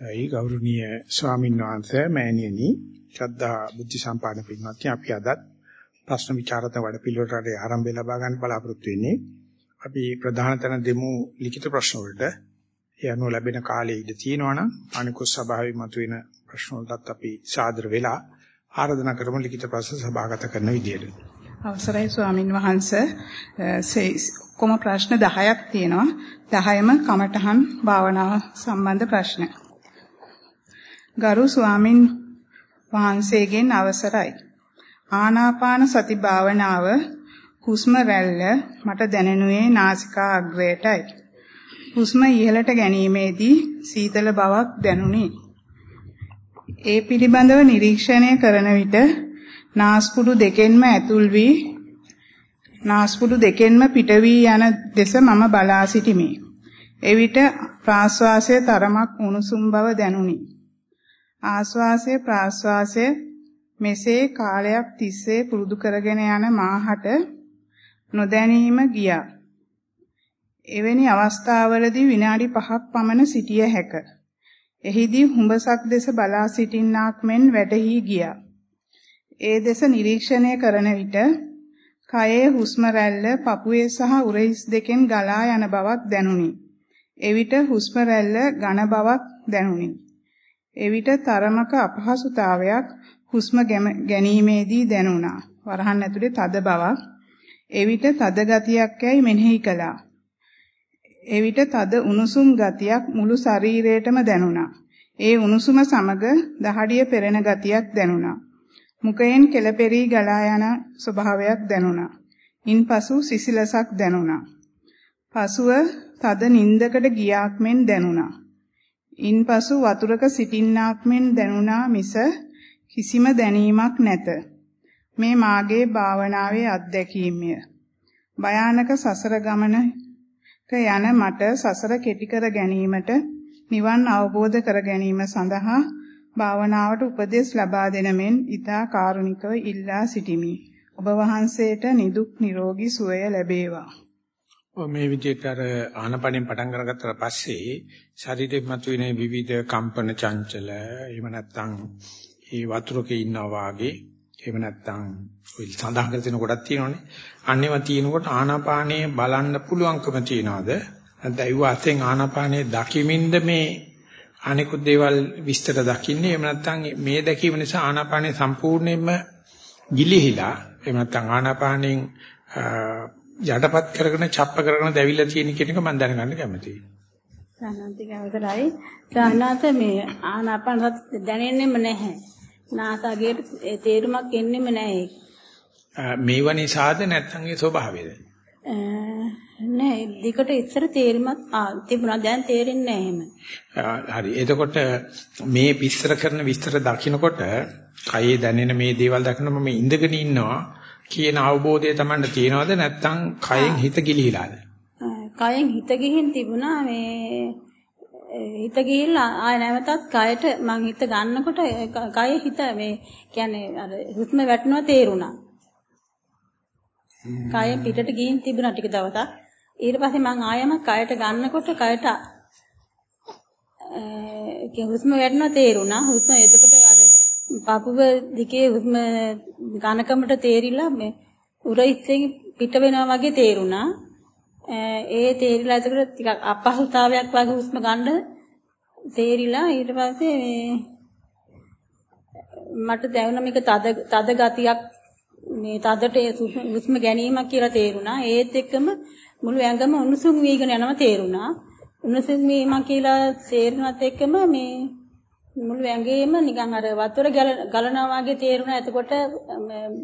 ඒ ගෞරවනීය ස්වාමීන් වහන්සේ මෑණියනි ශ්‍රද්ධා බුද්ධ සම්පාදන පින්වත්නි අපි අදත් ප්‍රශ්න විචාරත වැඩ පිළිවෙලට ආරම්භය ලබා ගන්න බලාපොරොත්තු වෙන්නේ. අපි ප්‍රධාන තැන දෙමු ලිඛිත ප්‍රශ්න වලට. ඒ අනුව ලැබෙන කාලය ඉඳ තියෙනවනම් අනිකුත් සභාවේ මතුවෙන ප්‍රශ්න වලටත් අපි සාදර වෙලා ආරාධනා කරමු ලිඛිත ප්‍රශ්න සභාගත කරන විදියට. අවසරයි ස්වාමින් වහන්සේ කොම ප්‍රශ්න 10ක් තියෙනවා 10ම කමඨහන් භාවනාව සම්බන්ධ ප්‍රශ්න. ගරු ස්වාමින් වහන්සේගෙන් අවසරයි. ආනාපාන සති භාවනාව හුස්ම රැල්ල මට දැනෙනුයේ නාසිකා අග්‍රයටයි. හුස්ම ඉහළට ගැනීමේදී සීතල බවක් දැනුනි. ඒ පිළිබඳව නිරීක්ෂණය කරන විට නාස්පුඩු දෙකෙන්ම ඇතුල් වී නාස්පුඩු දෙකෙන්ම පිට වී යන දෙස මම බලා සිටිමි. එවිට ප්‍රාශ්වාසයේ තරමක් උණුසුම් බව දැනුනි. ආශ්වාසය ප්‍රාශ්වාසය මෙසේ කාලයක් තිස්සේ පුරුදු කරගෙන යන මාහට නොදැනීම ගියා. එවැනි අවස්ථාවලදී විනාඩි 5ක් පමණ සිටිය හැක. එහිදී හුඹසක් දෙස බලා සිටින්නාක් මෙන් වැටහි ගියා. ඒ දෙස නිරීක්ෂණය කරන විට කයේ හුස්ම රැල්ල පපුවේ සහ උරහිස් දෙකෙන් ගලා යන බවක් දැනුනි. එවිට හුස්ම රැල්ල ඝන බවක් දැනුනි. එවිට තරමක අපහසුතාවයක් හුස්ම ගැනීමේදී දැනුණා. වරහන් ඇතුලේ තද බවක්. එවිට තද ගතියක් යයි මෙනෙහි කළා. එවිට තද උණුසුම් ගතියක් මුළු ශරීරයටම දැනුණා. ඒ උණුසුම සමග දහඩිය පෙරෙන ගතියක් දැනුණා. මුඛයෙන් කෙලපෙරී ගලා යන ස්වභාවයක් දැනුණා. ඉන්පසු සිසිලසක් දැනුණා. පසුව තද නින්දකට ගියාක් මෙන් දැනුණා. ඉන්පසු වතුරක සිටින්නාක් මෙන් දැනුණා මිස කිසිම දැනීමක් නැත. මේ මාගේ භාවනාවේ අත්දැකීමය. භයානක සසර ගමනක යන මට සසර කෙටි කර ගැනීමට නිවන් අවබෝධ කර ගැනීම සඳහා භාවනාවට උපදෙස් ලබා දෙන මෙන් ඊතා කාරුණිකව ඉල්ලා සිටිමි. ඔබ වහන්සේට නිදුක් නිරෝගී සුවය ලැබේවා. මේ විදිහට අර ආනපනෙන් පටන් අරගත්තට පස්සේ ශරීරෙ මතුවෙන විවිධ කම්පන චංචල එහෙම නැත්නම් ඒ වතුරක ඉන්නවා වාගේ එහෙම නැත්නම් ඔය සඳහන් කර තියෙන කොටක් තියෙනවනේ. අන්නේම තියෙනකොට ආනාපානයේ බලන්න පුළුවන්කම තියනවාද? නැත්නම් ඒ වාසෙන් ආනාපානයේ දකිමින්ද මේ අනිකුත් දේවල් විස්තර දකින්නේ? එහෙම නැත්නම් මේ දැකීම නිසා ආනාපානයේ සම්පූර්ණයෙන්ම ගිලිහිලා එහෙම නැත්නම් ආනාපානයෙන් යටපත් කරගෙන ڇප්ප කරගෙන දැවිලා තියෙන කියන එක මම දැනගන්න කැමතියි. සානන්තික අවසරයි. සානාත මේ ආනාපාන සති දැනෙන්නෙම නැහැ. නාසාගේට තේරුමක් එන්නෙම නැහැ. මේව නිසාද නැත්නම් ඒ ස්වභාවයද? නෑ දිකට ඉස්සර තේරුමක් තිබුණා දැන් තේරෙන්නේ නැහැ හරි. එතකොට මේ විස්තර කරන විස්තර දකිනකොට කයේ දැනෙන මේ දේවල් දකිනකොට මම ඉඳගෙන ඉන්නවා කියන අවබෝධය Tamanට තියෙනවද නැත්නම් කයෙන් හිත ගිලිහිලාද? කයෙන් හිත ගිහින් තිබුණා මේ හිත ගිහිල්ලා ආය නැවතත් කයට මං හිත ගන්නකොට කය හිත මේ කියන්නේ අර හුස්ම වැටෙනවා තේරුණා. කය පිටට ගිහින් තිබුණා ටික දවසක්. ඊට පස්සේ මං ආයම කයට ගන්නකොට කයට ඒ හුස්ම වැටෙනවා තේරුණා. හුස්ම එතකොට අර පපුව දිගේ හුස්ම ඝනකමට තේරිලා මේ උරහිස්සෙන් පිට වෙනවා වගේ තේරුණා. ඒ තේරිලා එතකොට ටිකක් අපහසුතාවයක් වගේ හුස්ම ගන්න තේරිලා ඊට පස්සේ මේ මට දැනුණා මේක තද තද ගතියක් මේ තදට හුස්ම ගැනීමක් කියලා තේරුණා. ඒත් එක්කම මුළු ඇඟම උණුසුම් වීගෙන යනවා තේරුණා. උණුසුම් වීම කියලා තේරුණත් එක්කම මේ මුළු ඇඟේම නිකන් අර වතුර ගලනවා වගේ තේරුණා. එතකොට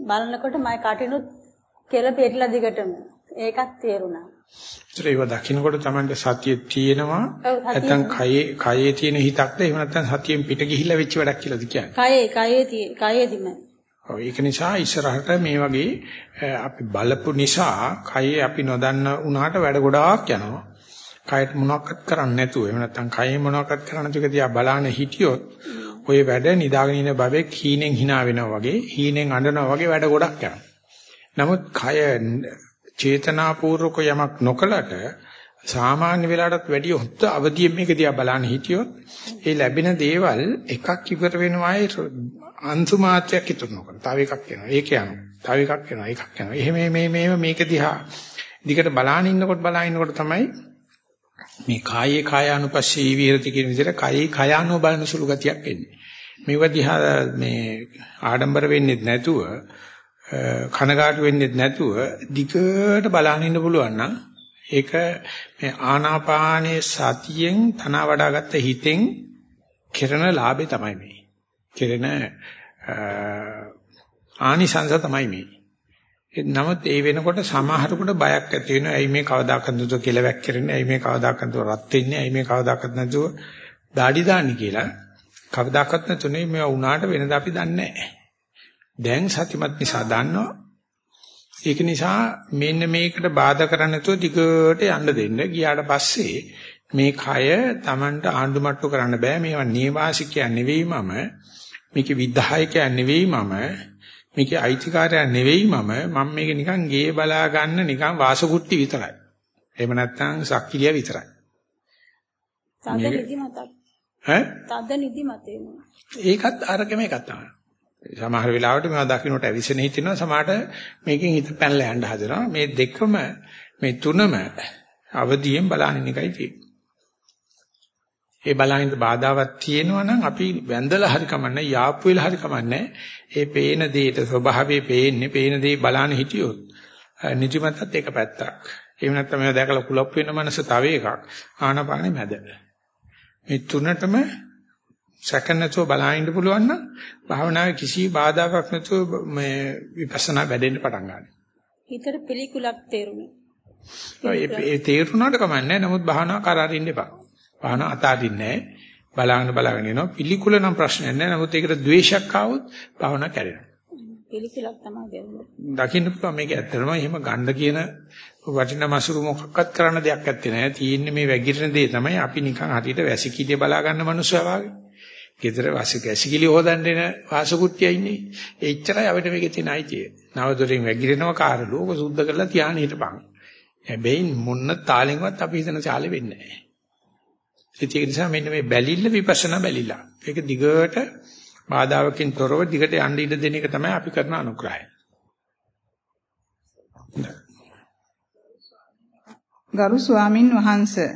බලනකොට මම කටිනුත් කෙල පෙරලා දිගටම ඒකත් තේරුණා. ඒතර ඒව දකින්නකොට තමයි සතිය තියෙනවා. නැත්නම් කයේ කයේ තියෙන හිතක්ද එහෙම නැත්නම් සතියෙන් පිට ගිහිල්ලා වෙච්ච වැඩක් කියලාද කියන්නේ? කයේ කයේ කයේදිම. ඔව් ඒක නිසා ඉස්සරහට මේ වගේ අපි බලපු නිසා කයේ අපි නොදන්න උනාට වැඩ ගොඩාක් යනවා. කයට මොනවක්වත් කරන්නේ නැතුව එහෙම නැත්නම් කයේ මොනවක්වත් කරන්න නැතුව දිහා බලාන හිටියොත් ඔය වැඩ නිදාගෙන ඉන්න බබෙක් හීනෙන් hina වෙනවා වගේ හීනෙන් අඬනවා වගේ වැඩ ගොඩක් යනවා. නමුත් කය චේතනාපූර්වක යමක් නොකලට සාමාන්‍ය වෙලාවටත් වැඩිය හොත් අවදියෙන් මේක දිහා බලන්න හිටියොත් ඒ ලැබෙන දේවල් එකක් ඉවර වෙනවායි අංශු මාත්‍රයක් ඉතුරු නොකර. තව එකක් එනවා. ඒක යනවා. තව එකක් එනවා. එකක් යනවා. එහෙම මේ මේ මේක දිහා දිගට බලාගෙන ඉන්නකොට බලාගෙන ඉන්නකොට තමයි මේ කායේ කායානුපස්සී විහෙරති කියන විදිහට කායේ කායානෝ බලන සුළු ගතියක් එන්නේ. මේව දිහා මේ ආඩම්බර වෙන්නේ නැතුව කනගාටු වෙන්නේ නැතුව දිගට බලාගෙන ඉන්න පුළුවන් නම් ඒක මේ ආනාපානේ සතියෙන් තන වඩාගත්ත හිතෙන් කෙරෙන ලාභේ තමයි මේ. කෙරෙන ආනිසංස තමයි මේ. නමුත් ඒ වෙනකොට සමහරකට බයක් ඇති වෙනවා. ඇයි මේ කවදාකවත් නැතුව කෙලවැක් කරන්නේ? ඇයි මේ කවදාකවත් නැතුව රත් වෙන්නේ? ඇයි මේ කවදාකවත් නැතුව দাঁඩි දාන්නේ කියලා. කවදාකවත් නැතුනේ මේ වුණාට වෙනද අපි දන්නේ නැහැ. දැන් සතිමත් නිසා දන්නවා. ඒක නිසා මෙන්න මේකට බාධා කරන්නේ නැතුව දිගට යන්න දෙන්න. ගියාට පස්සේ මේ කය Tamanට ආඳුම්ට්ටු කරන්න බෑ. මේවා නේවාසිකයන් නෙවෙයි මම. මේකේ විධායකයන් නෙවෙයි මම. මේකේ අයිතිකාරයා නෙවෙයි මම. මම මේක නිකන් ගේ බලා ගන්න නිකන් වාසකුට්ටි විතරයි. එහෙම නැත්නම් සක්කිලිය විතරයි. තද නිදි මතක්. ඈ? තද නිදි මත එනවා. ඒකත් අරකම එකක් තමයි. සමහර වෙලාවට මේවා දකින්නට ඇවිසෙන හිතෙනවා සමහරට මේකෙන් හිත පැනලා යන්න හදනවා. මේ දෙකම මේ තුනම අවදියෙන් බලන එකයි තියෙන්නේ. ඒ බලහින්ද බාධාවක් තියෙනවා නම් අපි වැඳලා හරි කමන්නේ යාප්පු වෙලා හරි කමන්නේ. ඒ පේන දෙයට ස්වභාවයේ පේන්නේ පේන දේ බලන්න හිටියොත්. නිදිමතත් එක පැත්තක්. එහෙම නැත්නම් මේවා දැකලා කුලප් වෙන මනස තව එකක්. ආනපානෙ මැද. මේ තුනටම සැකනතෝ බලහින්න පුළුවන් නම් භාවනාවේ කිසි බාධාවක් නැතුව මේ විපස්සනා වැඩෙන්න පටන් ගන්නවා හිතට පිළිකුලක් තේරුණා. ඒ තේරුණාට කමන්නේ. නමුත් භාවනාව කරාරින්න එපා භාවනාව අතාරින්නේ බලාගෙන බලාගෙන යනවා පිළිකුල නම් ප්‍රශ්නයක් නැහැ. නමුත් ඒකට ද්වේෂයක් ආවොත් භාවනාව කැඩෙනවා. පිළිකුලක් තමයි දෙන්නේ. දකින්න පුළුවන් මේක ඇත්තටම එහෙම ගන්න කියන වටිනා මසුරු මොකක්වත් කරන්න දෙයක් නැත්තේ නෑ තියෙන්නේ මේ වැగిරෙන දේ තමයි අපි නිකන් හරියට වැසිකිළිය බලා ගන්න මනුස්සයා වගේ. ගෙදර වැසිකිළිය හොදන්න එන වාසකුට්ටිය ඉන්නේ. එච්චරයි අපිට මේකේ තියෙන අයිතිය. නවදොරින් වැగిරෙනවා කාරළු ඕක සුද්ධ කරලා තියාගෙන හිටපන් හැබැයි මොන්න තාලෙන්වත් අපි හිතන චාලෙ වෙන්නේ නැහැ ඒක නිසා මෙන්න මේ බැලිල්ල විපස්සනා බැලිලා. ඒක දිගට බාධාවකින් තොරව දිගට යන්න ඉඩ දෙන එක තමයි අපි කරන අනුග්‍රහය. ගරු ස්වාමින් වහන්සේ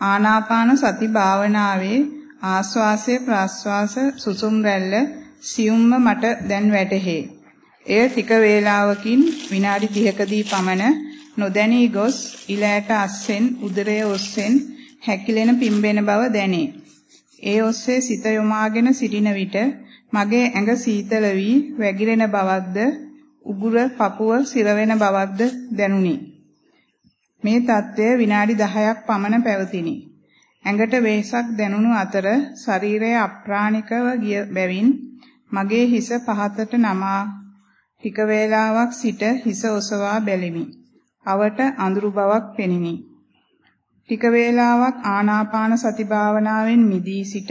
ආනාපාන සති භාවනාවේ ආස්වාසය ප්‍රාස්වාස සුසුම් රැල්ල සියුම්ම මට දැන් වැටහේ. එය ටික වේලාවකින් විනාඩි 30කදී පමණ නොදැනී ගොස් ඉලෑට අස්සෙන් උදරයේ ඔස්සෙන් හැකිලෙන පිම්බෙන බව දැනේ. ඒ ඔස්සේ සිත යොමාගෙන සිටින විට මගේ ඇඟ සීතල වී වැగిරෙන බවක්ද උගුර පපුව සිරවෙන බවක්ද දැනුනි. මේ తත්වය විනාඩි 10ක් පමණ පැවතිනි. ඇඟට වෙහසක් දැනුණු අතර ශරීරය අප්‍රාණිකව ගිය බැවින් මගේ හිස පහතට නමා ටික වේලාවක් සිට හිස ඔසවා බැලිමි. අවට අඳුරු බවක් පෙනිනි. ටික වේලාවක් ආනාපාන සති භාවනාවෙන් මිදී සිට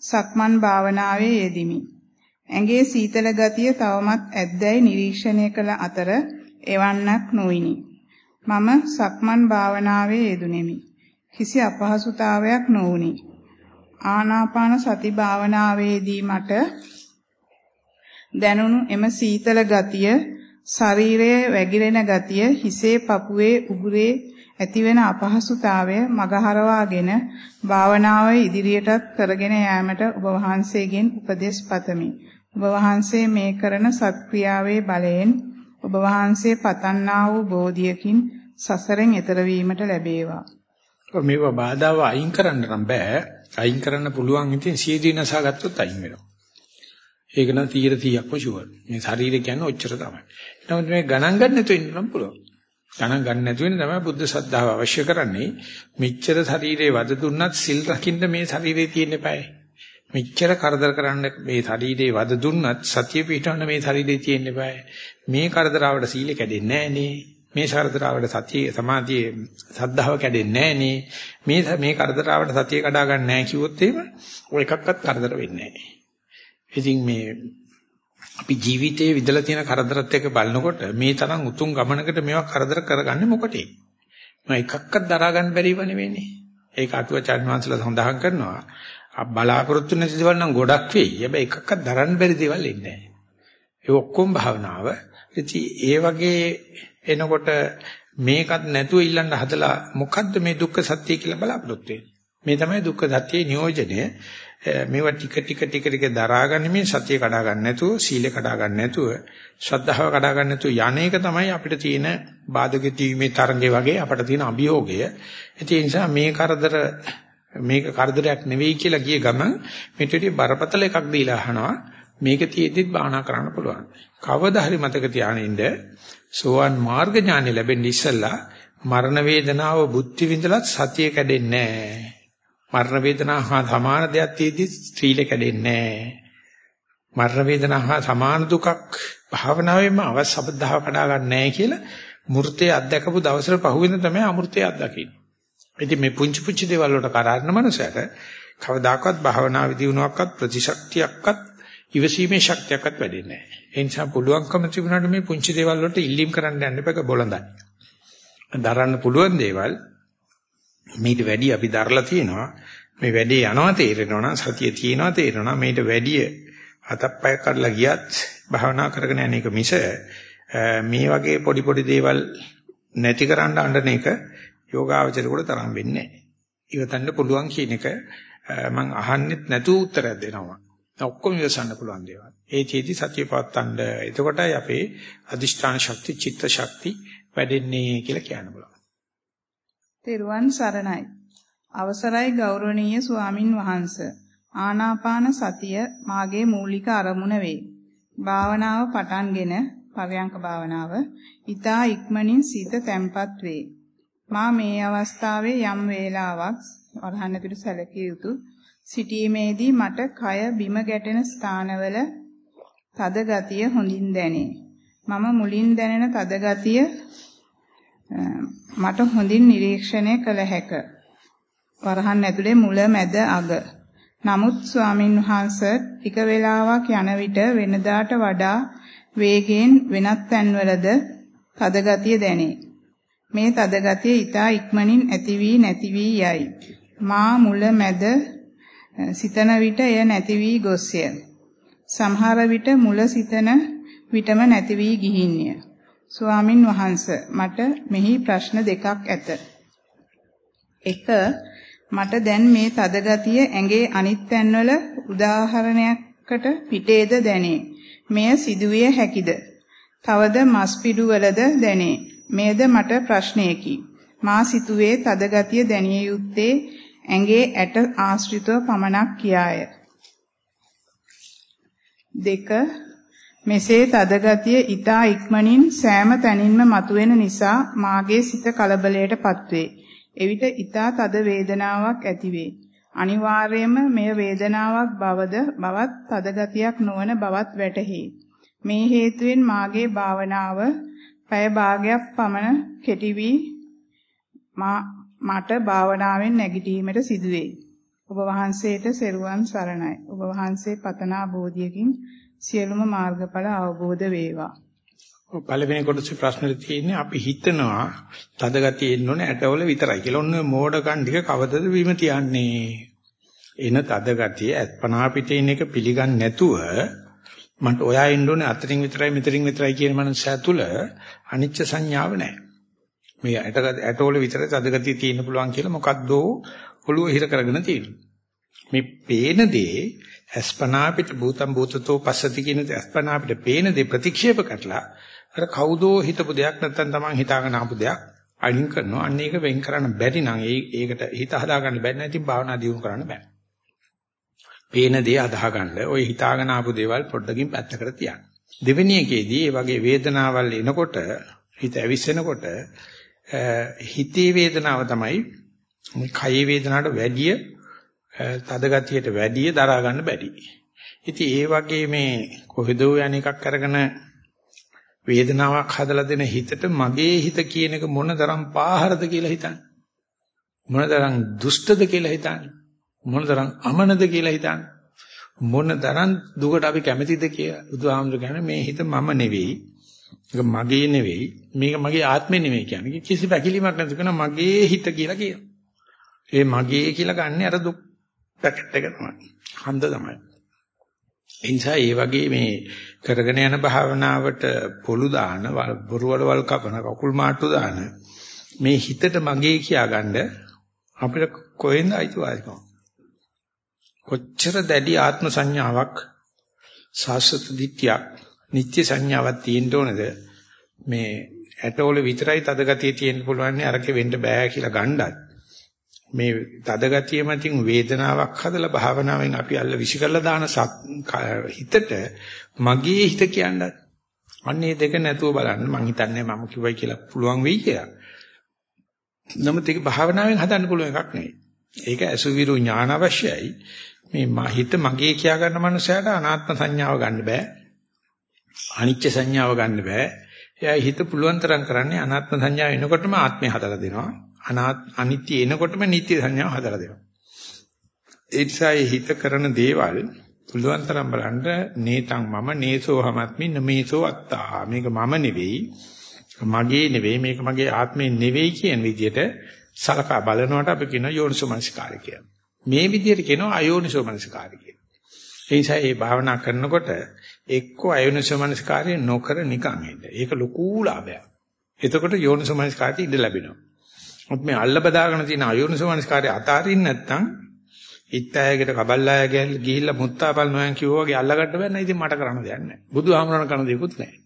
සක්මන් භාවනාවේ යෙදිමි. ඇඟේ සීතල ගතිය තවමත් ඇද්දැයි නිරීක්ෂණය කළ අතර එවන්නක් නොවිනි. මම සක්මන් භාවනාවේ යෙදුණෙමි. කිසි අපහසුතාවයක් නොවුනි. ආනාපාන සති භාවනාවේදී මට දැනුණු එම සීතල ගතිය ශරීරයේ වැగిරෙන ගතිය හිසේ පපුවේ උගුරේ ඇතිවෙන අපහසුතාවය මගහරවාගෙන භාවනාව ඉදිරියටත් කරගෙන යාමට ඔබ වහන්සේගෙන් උපදෙස් පතමි. ඔබ වහන්සේ මේ කරන සත්ක්‍රියාවේ බලයෙන් ඔබ වහන්සේ පතන්නා වූ බෝධියකින් සසරෙන් එතර වීමට ලැබේවා. මේව බාධාව අයින් කරන්න නම් බෑ. අයින් කරන්න පුළුවන් ඉතින් සියදී නසා ගත්තොත් අයින් වෙනවා. ඒක නම් 100%ක්ම ෂුවර්. මේ ශරීරය කියන්නේ ඔච්චර තමයි. නමුත් මේ ගණන් ගන්න නැතුව ඉන්න නම් පුළුවන්. ගණන් ගන්න නැති වෙන තමයි බුද්ධ ශ්‍රද්ධාව අවශ්‍ය කරන්නේ. මෙච්චර ශරීරේ වද දුන්නත් සිල් රකින්න මේ ශරීරේ තියෙන්න eBay. මෙච්චර කරදර කරන්න මේ ශරීරේ වද දුන්නත් සතිය පිටවන්න මේ ශරීරේ තියෙන්න eBay. මේ කරදරාවට සීල කැඩෙන්නේ නැහනේ. මේ කරදරාවට සතිය සමාධියේ සද්ධාව කැඩෙන්නේ නැහනේ. මේ මේ කරදරාවට සතිය කඩා ගන්න නැහැ කිව්වොත් එහෙම ඔය එකක්වත් කරදර වෙන්නේ නැහැ. ඉතින් මේ අපි ජීවිතයේ විදලා තියෙන කරදරත් එක්ක බලනකොට මේ තරම් උතුම් ගමනකට මේවා කරදර කරගන්නේ මොකටේ? මම එකක්වත් දරා ගන්න බැරිව නෙවෙයිනේ. ඒක අටුවචාන් වහන්සේලා සඳහන් කරනවා. බලාපොරොත්තු නැති දේවල් නම් ගොඩක් වෙයි. හැබැයි එකක්වත් දරන්න බැරි දේවල් ඉන්නේ නැහැ. ඒ ඔක්කොම භාවනාව. ඉතින් ඒ වගේ එනකොට මේකත් නැතුව ඊළඟ හදලා මොකද්ද මේ දුක්ඛ සත්‍ය කියලා බලාපොරොත්තු වෙන්නේ. මේ තමයි දුක්ඛ සත්‍යයේ නියෝජනය. මේවා ටික ටික ටික ටික දරාගන්න මේ සතිය කඩා ගන්න නැතුව සීලය කඩා ගන්න නැතුව ශ්‍රද්ධාව කඩා ගන්න නැතුව යන්නේක තමයි අපිට තියෙන බාධක තීමේ තරංගේ වගේ අපිට තියෙන අභියෝගය. ඒ නිසා මේ කරදර මේක කරදරයක් නෙවෙයි කියලා ගිය ගමන් මෙතනදී බරපතල එකක් දීලා අහනවා මේක තියෙද්දිත් බාහනා කරන්න පුළුවන්. කවදා හරි මතක තියානින්න සෝවන් මාර්ග ඥානෙ ලැබෙන්න ඉස්සෙල්ලා මරණ වේදනාව බුද්ධි විඳලත් සතිය කැඩෙන්නේ නැහැ. මරණ වේදනාව හා සමාන දෙයක් තියෙද්දි ස්ත්‍රීල කැඩෙන්නේ නැහැ. මරණ වේදනාව හා සමාන දුකක් භාවනාවෙන්ම අවශ්‍යබද්ධාව කඩා ගන්න නැහැ කියලා මූර්තයේ අත්දකපු දවසට පහුවෙන තමයි අමෘතයේ අත්දකින්නේ. ඉතින් මේ පුංචි පුංචි දේවල් වලට කරාරන මනුස්සයට කවදාකවත් භාවනා විදිනුවක්වත් ප්‍රතිශක්තියක්වත් ඉවසීමේ ශක්තියක්වත් වැඩෙන්නේ නැහැ. ඒ නිසා පුළුවන්කම තිබුණාට මේ පුංචි දේවල් වලට ඉල්ලීම් කරන්න යන්න එපා බොළඳයි. දරන්න පුළුවන් දේවල් මේට වැඩි අපි දරලා තියෙනවා. මේ වැඩේ යනවා තේරෙනවා නම් සතිය තියෙනවා තේරෙනවා මේට වැඩි හතප්පය කරලා ගියත් භාවනා කරගෙන යන එක මිස මේ වගේ පොඩි පොඩි දේවල් නැති කරන්න අඬන එක යෝගාවචරයට තරම් වෙන්නේ නැහැ. ඉවතන්න පුළුවන් කියන එක මම අහන්නෙත් නැතුව උත්තරයක් දෙනවා. ඔක්කොම ඉවසන්න පුළුවන් දේවල්. ඒ චේති සතිය පවත්තන්න. එතකොටයි අපේ අදිෂ්ඨාන ශක්ති, චිත්ත ශක්ති වැඩෙන්නේ කියලා කියන්න පුළුවන්. තෙරුවන් සරණයි. අවසරයි ගෞරවනීය ස්වාමින් වහන්ස. ආනාපාන සතිය මාගේ මූලික අරමුණ වේ. භාවනාව පටන්ගෙන පරයන්ක භාවනාව ඊතා ඉක්මනින් සිත තැම්පත් වේ. මා මේ අවස්ථාවේ යම් වේලාවක් වරහන් ඇතුළු සැලකිය යුතු සිටීමේදී මට කය බිම ගැටෙන ස්ථානවල තද ගතිය හොඳින් දැනේ. මම මුලින් දැනෙන තද ගතිය මට හොඳින් නිරීක්ෂණය කළ හැක. වරහන් ඇතුලේ මුල මැද අග. නමුත් ස්වාමින් වහන්සේ ටික වේලාවක් යන විට වෙනදාට වඩා වේගයෙන් වෙනත් තැන්වලද තද ගතිය දැනේ. මේ තද ගතිය ඊටා ඉක්මනින් ඇති වී නැති වී යයි. මා මුල මැද සිතන විට එය නැති වී ගොස්ය. සමහර විට මුල සිතන විටම නැති වී ගිහින්ය. ස්වාමින් වහන්ස මට මෙහි ප්‍රශ්න දෙකක් ඇත. එක මට දැන් මේ තද ගතිය ඇඟේ අනිත් තැන්වල උදාහරණයකට පිටේද දැනේ. මෙය සිදුවිය හැකිද? තවද මස් පිඩුවලද දැනේ. මෙයද මට ප්‍රශ්නයකි. මා සිතුවේ තද ගතිය දැනිය යුත්තේ ඇඟේ ඇට ආශ්‍රිතව පමණක් කියාය. දෙක මෙසේ තදගතිය ඊතා ඉක්මනින් සෑම තැනින්ම මතුවෙන නිසා මාගේ සිත කලබලයටපත් වේ. එවිට ඊතා තද වේදනාවක් ඇතිවේ. අනිවාර්යයෙන්ම මෙය වේදනාවක් බවද බවත් තදගතියක් නොවන බවත් වැටහි. මේ හේතුවෙන් මාගේ භාවනාව පැය භාගයක් පමණ කෙටි වී මට භාවනාවෙන් නැගිටීමට සිදුවේ. ඔබ වහන්සේට සෙරුවන් සරණයි. ඔබ වහන්සේ පතනා බෝධියකින් සියලුම මාර්ගඵල අවබෝධ වේවා. පළවෙනි කොටසේ ප්‍රශ්නේ තියෙන්නේ අපි හිතනවා තද ගතිය එන්න ඕනේ ඇටවල විතරයි කියලා. ඔන්න මෝඩ කණ්ඩික කවදද බිම තියන්නේ? එන තද ගතිය අත්පනා පිටින් එක පිළිගන්නේ නැතුව මන්ට ඔයා එන්න ඕනේ අතරින් විතරයි මෙතරින් විතරයි කියන මනසය තුල අනිච්ච සංඥාව නැහැ. මේ ඇට ඇටවල විතරයි තද ගතිය තියෙන්න පුළුවන් කියලා මොකද්දෝ ඔළුව හිර කරගෙන තියෙනවා. මේ පේන දේ අස්පනා පිට භූතම් භූතතෝ පස්සති කියන අස්පනා පිට පේන දේ ප්‍රතික්ෂේප කරලා අර කවුදෝ හිතපු දෙයක් නැත්නම් Taman හිතාගෙන ආපු දෙයක් අයින් කරනවා. අන්න ඒක වෙන් කරන්න බැරි නම් ඒකට හිත හදාගන්න බැරි නම් ඉතින් භාවනා දියුණු කරන්න බෑ. පේන දේ අදාහගන්න ওই හිතාගෙන ආපු දේවල් පොඩ්ඩකින් පැත්තකට තියන්න. දෙවෙනි එකේදී මේ වගේ වේදනාවල් එනකොට හිත ඇවිස්සෙනකොට හිතේ වේදනාව තමයි කයේ වේදනාවට වැඩිය තද ගතියට වැඩිය දරා ගන්න බැරි. ඉතින් ඒ වගේ මේ කොහෙදෝ යන එකක් අරගෙන වේදනාවක් හදලා දෙන හිතට මගේ හිත කියන එක මොනතරම් පාහරද කියලා හිතන්න. මොනතරම් දුෂ්ටද කියලා හිතන්න. මොනතරම් අමනද කියලා හිතන්න. මොනතරම් දුකට අපි කැමතිද කියලා බුදුහාමුදුරු කියන්නේ මේ හිත මම නෙවෙයි. ඒක මගේ නෙවෙයි. මේක මගේ ආත්මෙ නෙවෙයි කියන්නේ. කිසි පැකිලීමක් නැති කෙනා මගේ හිත කියලා කියනවා. ඒ මගේ කියලා ගන්න අර දුක් පැකට් එක තමයි. හන්ද තමයි. ඒ නිසා ඒ වගේ මේ කරගෙන යන භාවනාවට පොළු දාන බොරු වලවල් කපන කකුල් මාට්ටු දාන මේ හිතට මගේ කියාගන්න අපිට කොහෙන්ද අයිතිවාසිකම කොච්චර දැඩි ආත්ම සංඥාවක් සාස්වත දිට්ඨියක් නිත්‍ය සංඥාවක් තියෙන්න ඕනද මේ ඇටෝල විතරයි තද ගතිය තියෙන්න පුළුවන් අරකේ වෙන්න බෑ කියලා ගණ්ඩත් මේ තද ගතිය මතින් වේදනාවක් හදලා භාවනාවෙන් අපි අල්ල විසි කරලා දාන හිතට මගේ හිත කියන්නත් අන්නේ දෙක නැතුව බලන්න මං හිතන්නේ මම කිව්වයි කියලා පුළුවන් වෙයි කියලා. නමුත් ඒක භාවනාවෙන් හදන්න පුළුවන් එකක් නෙවෙයි. ඒක අසුවිරු ඥාන අවශ්‍යයි. මේ හිත මගේ කියා ගන්න මනුස්සයාට අනාත්ම සංඥාව ගන්න බෑ. අනිච්ච සංඥාව ගන්න බෑ. එයා හිත පුළුවන් තරම් කරන්නේ අනාත්ම සංඥාව එනකොටම ආත්මය හදලා දෙනවා. අනාත් අනිත්‍ය එනකොටම නිට්ටය සංඥාව හදලා දෙනවා. ඒ නිසා හිත කරන දේවල් පුළුවන් තරම් බලන්න නේතං මම නේසෝ හමත්මි නමේසෝ අත්තා. මේක මම නෙවෙයි. මගේ නෙවෙයි මේක මගේ ආත්මේ නෙවෙයි කියන විදිහට සලකා බලනකොට අපි කියන යෝනිසෝමනසිකාරය කියලා. මේ විදිහට කියනවා අයෝනිසෝමනසිකාරය කියලා. ඒ නිසා මේ භාවනා කරනකොට එක්ක අයෝනිසෝමනසිකාරය නොකර නිකන් ඉන්න. ඒක ලොකු ලාභයක්. එතකොට යෝනිසෝමනසිකාරයට ඉඩ ලැබෙනවා. මොකද මේ අල්ල බදාගෙන තියෙන අයෝනිසෝමනසිකාරය අතාරින්න නැත්නම් ඉත්තෑයකට කබල්ලාය ගිහිල්ලා මුත්තාපල් නොයන් කිව්වා වගේ අල්ලගන්න බෑ නේද ඉතින් මට කරන්න දෙයක් නැහැ. බුදුහාමරණ කරන දෙයක්වත් නැහැ.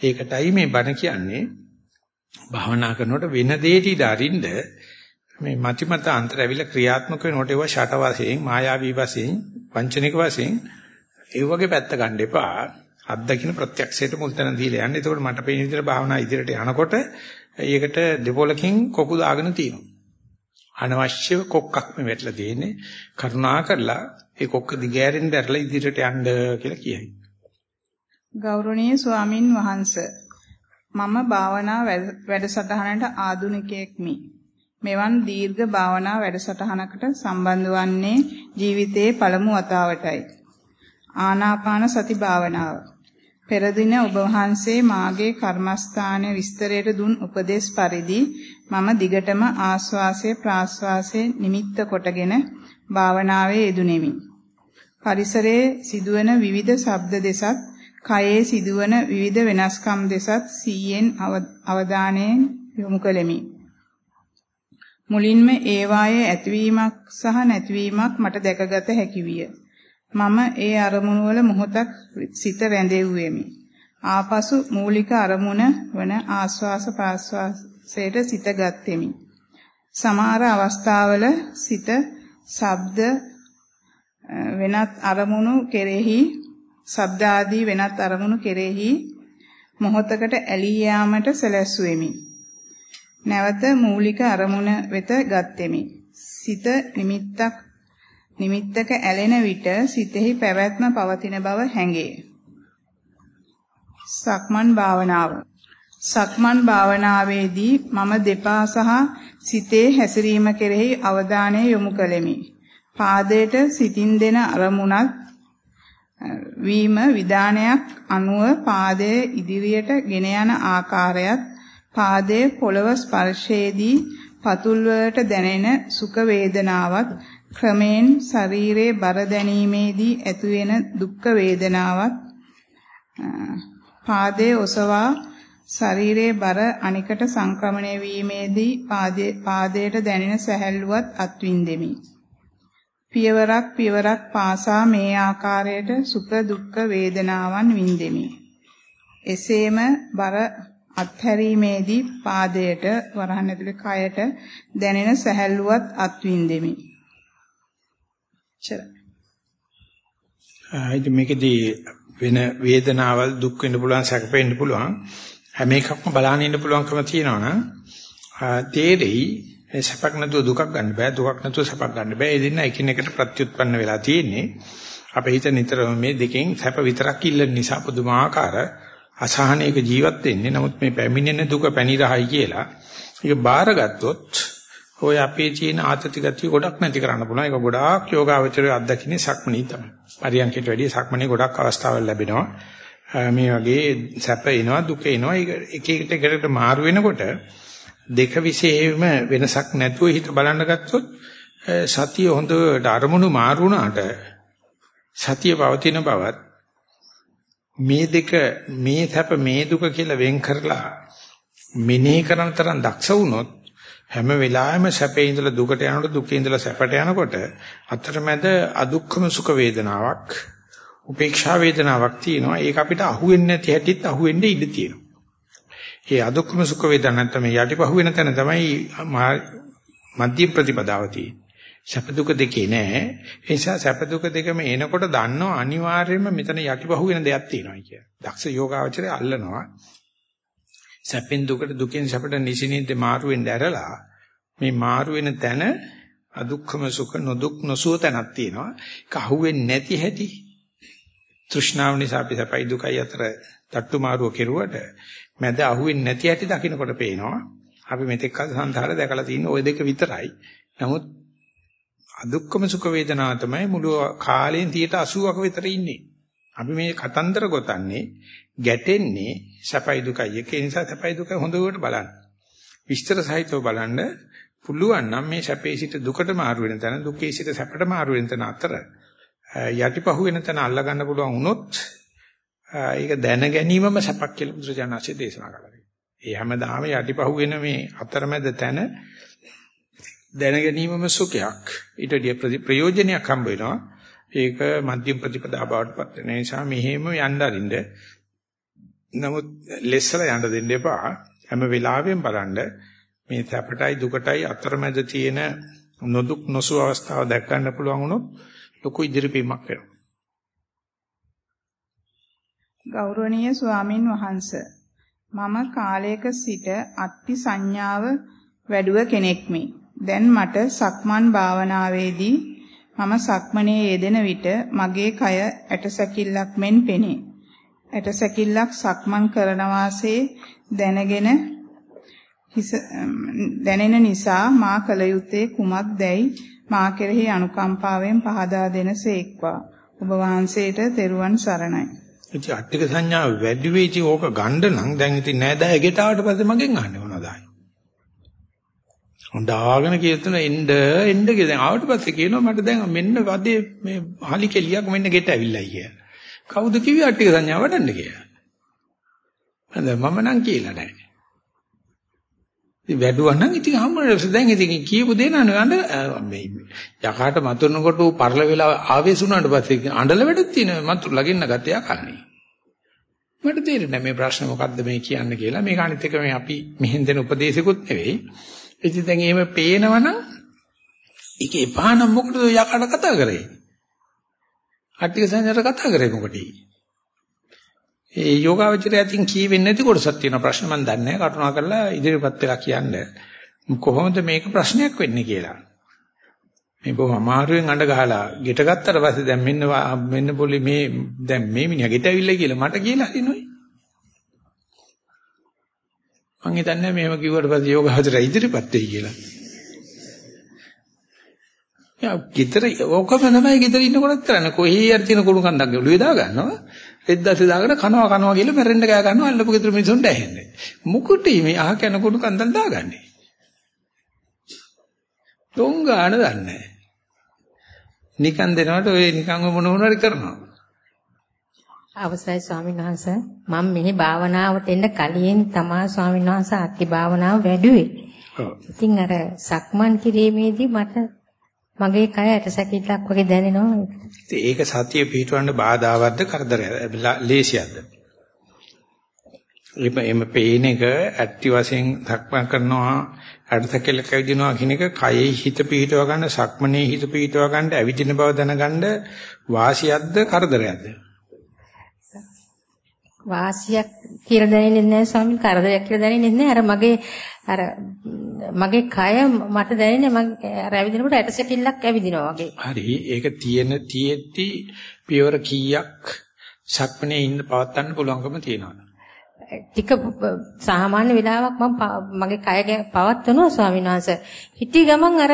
ඒකටයි මේ බණ කියන්නේ භාවනා කරනකොට වෙන දෙයටි දරින්ද මේ මතිමත අන්තර ඇවිල්ලා ක්‍රියාත්මක වෙනකොට ඒවා ෂට වශයෙන් මායාවී වශයෙන් වංචනික වශයෙන් ඒ වගේ පැත්ත ගන්න එපා අත්දකින්න ප්‍රත්‍යක්ෂයට මුල් තැන දීලා යන්න. එතකොට මට පේන විදිහට භාවනා ඉදිරියට යනකොට ඒකට දෙපොලකින් කොකු දාගෙන තියෙනවා. අනවශ්‍ය කොක්කක් මේ වැටලා තියෙන්නේ. කරුණා කරලා ඒ කොක්ක දිගෑරෙන්න දැරලා ඉදිරියට යන්න කියලා කියයි. ගෞරවනීය ස්වාමින් වහන්සේ මම භාවනා වැඩසටහනට ආධුනිකයෙක්මි. මෙවන් දීර්ඝ භාවනා වැඩසටහනකට සම්බන්ධ වන්නේ ජීවිතයේ පළමු වතාවටයි. ආනාපාන සති භාවනාව. පෙර දින ඔබ වහන්සේ මාගේ කර්මස්ථානයේ විස්තරයට දුන් උපදේශ පරිදි මම දිගටම ආස්වාසේ ප්‍රාස්වාසේ නිමිත්ත කොටගෙන භාවනාවේ යෙදුණෙමි. පරිසරයේ සිදුවන විවිධ ශබ්ද දෙසත්, කයේ සිදුවන විවිධ වෙනස්කම් දෙසත් සීයෙන් අවධානයෙන් යොමු කළෙමි. මුලින්ම ඒවායේ ඇතිවීමක් සහ නැතිවීමක් මට දැකගත හැකි විය. මම ඒ අරමුණු වල මොහොතක් සිත රැඳෙව්වෙමි. ආපසු මූලික අරමුණ වන ආස්වාස ප්‍රාස්වාසයට සිත ගත්ෙමි. සමහර අවස්ථාවල සිත ශබ්ද වෙනත් අරමුණු කෙරෙහි ශබ්ද ආදී වෙනත් අරමුණු කෙරෙහි මොහොතකට ඇලී යාමට සැලැස්සුවෙමි. නැවත මූලික අරමුණ වෙත ගත්ෙමි. සිත නිමිත්තක් නිමිත්තක ඇලෙන විට සිතෙහි පැවැත්ම පවතින බව හැඟේ. සක්මන් භාවනාව සක්මන් භාවනාවේදී මම දෙපා සහ සිතේ හැසිරීම කෙරෙහි අවධානය යොමු කළෙමි. පාදයට සිතින් දෙන අරමුණත් වීම විදානයක් අනුව පාදයේ ඉදිරියට ගෙන යන ආකාරයත් පාදයේ පොළව ස්පර්ශයේදී පතුල් වලට දැනෙන සුඛ වේදනාවත් ක්‍රමෙන් ශරීරයේ බර දැනීමේදී ඇතිවෙන දුක් වේදනාවත් පාදයේ ඔසවා ශරීරයේ බර අනිකට සංක්‍රමණය වීමේදී පාදයේ පාදයට දැනෙන සැහැල්ලුවත් අත්විඳෙමි. පියවරක් පියවරක් පාසා මේ ආකාරයට සුඛ දුක්ඛ වේදනාවන් විඳෙමි. එසේම බර අත්හැරීමේදී පාදයට වරහන් ඇතුලේ කයට දැනෙන සැහැල්ලුවත් අත්විඳෙමි. චර. ආයිද මේකදී වෙන වේදනාවල් දුක් වෙන්න පුළුවන් සැකපෙන්න පුළුවන් හැම එකක්ම බලන්න ඉන්න පුළුවන්කම තියෙනවා නම් තේරෙයි සැපක් නැතුව දුකක් ගන්න බෑ දුකක් නැතුව සැපක් ගන්න බෑ ඒ දෙන්න එකිනෙකට ප්‍රත්‍යুৎපන්න වෙලා තියෙන්නේ අපේ හිත නිතරම මේ දෙකෙන් සැප විතරක් ඉල්ලන නිසා පුදුමාකාර අසහනයක ජීවත් වෙන්නේ නමුත් මේ පැමිණෙන දුක පැනිරහයි කියලා ඒක බාරගත්තොත් ඔය අපේ තියෙන ආතති ගතිය ගොඩක් නැති කරන්න පුළුවන්. ඒක ගොඩාක් යෝගාවචරයේ අත්දකින්නේ සක්මණී තමයි. පරියන්කයට වැඩිය සක්මණී ගොඩක් අවස්ථාවල් ලැබෙනවා. මේ වගේ සැප එනවා දුක එනවා එක එකට එකට මාරු වෙනකොට දෙක විශේෂම වෙනසක් නැතුව හිත බලන්න ගත්තොත් සතිය හොඳට අරමුණු මාරු වුණාට සතිය පවතින බවත් මේ දෙක මේ සැප මේ දුක කියලා වෙන් කරලා මෙනෙහි කරන තරම් දක්ෂ වුණොත් හැම වෙලාවෙම සැපේ ඉඳලා දුකට යනකොට දුකේ ඉඳලා සැපට යනකොට අතරමැද අදුක්ඛම සුඛ වේදනාවක් උපේක්ෂා වේදනාවක් තියෙනවා ඒක අපිට අහුවෙන්නේ නැති හැටිත් අහුවෙන්නේ ඉඩ තියෙනවා. ඒ අදුක්ඛම සුඛ වේදනා නැත්නම් යටිපහුවෙන තැන තමයි මධ්‍ය ප්‍රතිපදාව තියෙන්නේ. සැප දුක දෙකේ නෑ. ඒ නිසා සැප දුක දෙකම එනකොට දන්නව අනිවාර්යයෙන්ම මෙතන යටිපහුවෙන දෙයක් තියෙනවා කිය. දක්ෂ යෝගාවචරය අල්ලනවා. සැපෙන් දුකට දුකෙන් සැපට නිසිනින්ද මාරු වෙන්න ඇරලා මේ මාරු වෙන තැන අදුක්ඛම සුඛ නොදුක් නොසුව තැනක් තියෙනවා. ඒක අහුවෙන්නේ නැති හැටි. තෘෂ්ණාව නිසා අපි සැපයි දුකයි අතර තට්ටු මාරුව කෙරුවට මැද අහුවෙන්නේ නැති හැටි දකින්නකොට පේනවා. අපි මෙතෙක් කල සංසාරේ දැකලා තියෙන ওই දෙක විතරයි. නමුත් අදුක්කම සුඛ වේදනාව තමයි මුළු කාලයෙන් 80ක විතර ඉන්නේ. අපි මේ කතන්දර ගොතන්නේ ගැටෙන්නේ සැපයි දුකයි. ඒක නිසා සැපයි දුක හොඳට බලන්න. විස්තර සහිතව බලන්න පුළුවන් නම් මේ සැපේ සිට දුකට මාරු වෙන තැන දුකේ සිට සැපට මාරු වෙන තැන අතර යටිපහුව වෙන තැන අල්ලා ගන්න පුළුවන් වුණොත් ඒක දැන ගැනීමම සැපක් කියලා බුදුරජාණන්සේ දේශනා කළා. ඒ හැමදාම යටිපහුව වෙන මේ අතරමැද තැන දැන ගැනීමම සුඛයක්. ඊට ප්‍රයෝජනයක් හම්බ වෙනවා. ඒක මධ්‍යම ප්‍රතිපදා බවට පත් වෙන නිසා මෙහෙම යන්න අරින්න. නමුත් ලෙස්සලා යන්න දෙන්න එපා. හැම වෙලාවෙම බලන්න මේ සැපටයි දුකටයි අතරමැද තියෙන නොදුක් නොසු අවස්ථාව දැක් ගන්න පුළුවන් වුණොත් ලොකු ඉදිරිපීමක් වෙනවා. ගෞරවනීය ස්වාමින් වහන්සේ මම කාලයක සිට අත්පි සංඥාව වැඩුව කෙනෙක්මි. දැන් මට සක්මන් භාවනාවේදී මම සක්මනේ යෙදෙන විට මගේ කය ඇටසැකිල්ලක් මෙන් පෙනේ. ඇටසැකිල්ලක් සක්මන් කරන වාසේ දැනගෙන හිස දැනෙන නිසා මා කල යුත්තේ කුමක්දයි මා කෙරෙහි අනුකම්පාවෙන් පහදා දෙනසේක්වා. ඔබ වහන්සේට තෙරුවන් සරණයි. ඉතින් අට්ටික සංඥාව වැඩි වෙයිටි ඕක ගන්න නම් දැන් ඉතින් නෑ දැය ගෙට ආවට පස්සේ මගෙන් අහන්නේ මොනවද ආයි. හොඳාගෙන කියතුන එන්න එන්න කියලා. දැන් ආවට පස්සේ කියනවා මට දැන් මෙන්න වදේ මේ හලි කෙලියක් මෙන්න ගෙට ඇවිල්ලා කියලා. කවුද කිව්වේ අට්ටික සංඥාව වඩන්න කියලා? මම නම් කියලා නෑ. ඉතින් වැඩුවා නම් ඉතින් හම්බුනේ දැන් ඉතින් කියපු දේ නෑ. අඬ මේ යකාට මතුනකොට ඌ පරල වෙලා ආවේශ වුණාට පස්සේ අඬල වැඩක් තියෙන මතුරු ලගින්න ගත්තේ යකන්නේ මට තේරෙන්නේ මේ ප්‍රශ්න මොකද්ද මේ කියන්න කියලා. මේක අනිත් එක මේ අපි මෙහෙන් දෙන උපදේශිකුත් නෙවෙයි. ඉතින් දැන් එහෙම පේනවනම් ඒක එපා නම් මොකටද යකාට කතා කරේ අට්ටික සංජානට කතා කරේ මොකටද ඒ යෝගාවචරය අතින් කියවෙන්නේ නැති කොටසක් තියෙන ප්‍රශ්න මම දන්නේ නැහැ. කරුණා කරලා ඉදිරියපත් වෙලා කියන්න. කොහොමද මේක ප්‍රශ්නයක් වෙන්නේ කියලා. මේ බොහොම අමාරුවෙන් අඬ ගහලා ගෙට ගත්තට පස්සේ දැන් මෙන්න මෙන්න පොලි මේ දැන් මේ මිනිහා ගෙට ඇවිල්ලා කියලා මට කියලා හිනුයි. මං හිතන්නේ මේව කිව්වට පස්සේ යෝගාවචරය ඉදිරියපත් වෙයි කියලා. යා ගෙදර ඕකම තමයි ගෙදර ඉන්නකොටත් කරන්නේ. කොහේ හරි තියෙන කුණු කන්දක් ඔළුවේ දා ගන්නවා. එද්දාසේ දාගෙන කනවා කනවා කියලා මැරෙන්න ගෑ ගන්නවා අල්ලපු ගෙදර මිනිසුන්ට ඇහෙන්නේ. මුකුටි මේ අහ කන කුණු කන්දල් දාගන්නේ. තොංගාන දන්නේ නිකන් දෙනවට ඔය නිකන් මොන මොනවාරි කරනවා. අවසරයි ස්වාමීන් වහන්සේ මම මෙහි භාවනාවට එන්න කලින් තමා ස්වාමීන් වහන්සේ අත්ති භාවනාව වැඩුවේ. ඉතින් අර සක්මන් කිරීමේදී මට මගේ කය ඇටසැකිල්ලක් වගේ දැනෙනවා. ඒක සතිය පිටවන්න බාධාවත්ද කරදරයක්ද? ලේසියක්ද? එimhe පේන එක ඇක්ටි වශයෙන් සක්මන් කරනවා ඇටසැකිල්ලක් ඇවිදිනවා කියන එක කයෙහි හිත පිටව ගන්න සක්මනේ හිත පිටව ගන්න ඇවිදින බව දැනගන්න වාසියක්ද කරදරයක්ද? වාසියක් කියලා දැනෙන්නේ නැහැ ස්වාමීන් කරදරයක් කියලා දැනෙන්නේ නැහැ අර මගේ අර මගේ කය මට දැනෙන්නේ මම අර ඇවිදිනකොට ඇටසැකිල්ලක් ඇවිදිනවා වගේ. හරි ඒක තියෙන තියෙද්දි පියවර කීයක් සක්මනේ ඉන්න පවත්වන්න පුළුවන්කම තියෙනවා. ටික සාමාන්‍ය වෙලාවක් මම මගේ කය පවත්වනවා ස්වාමීන් වහන්සේ. හිටි ගමන් අර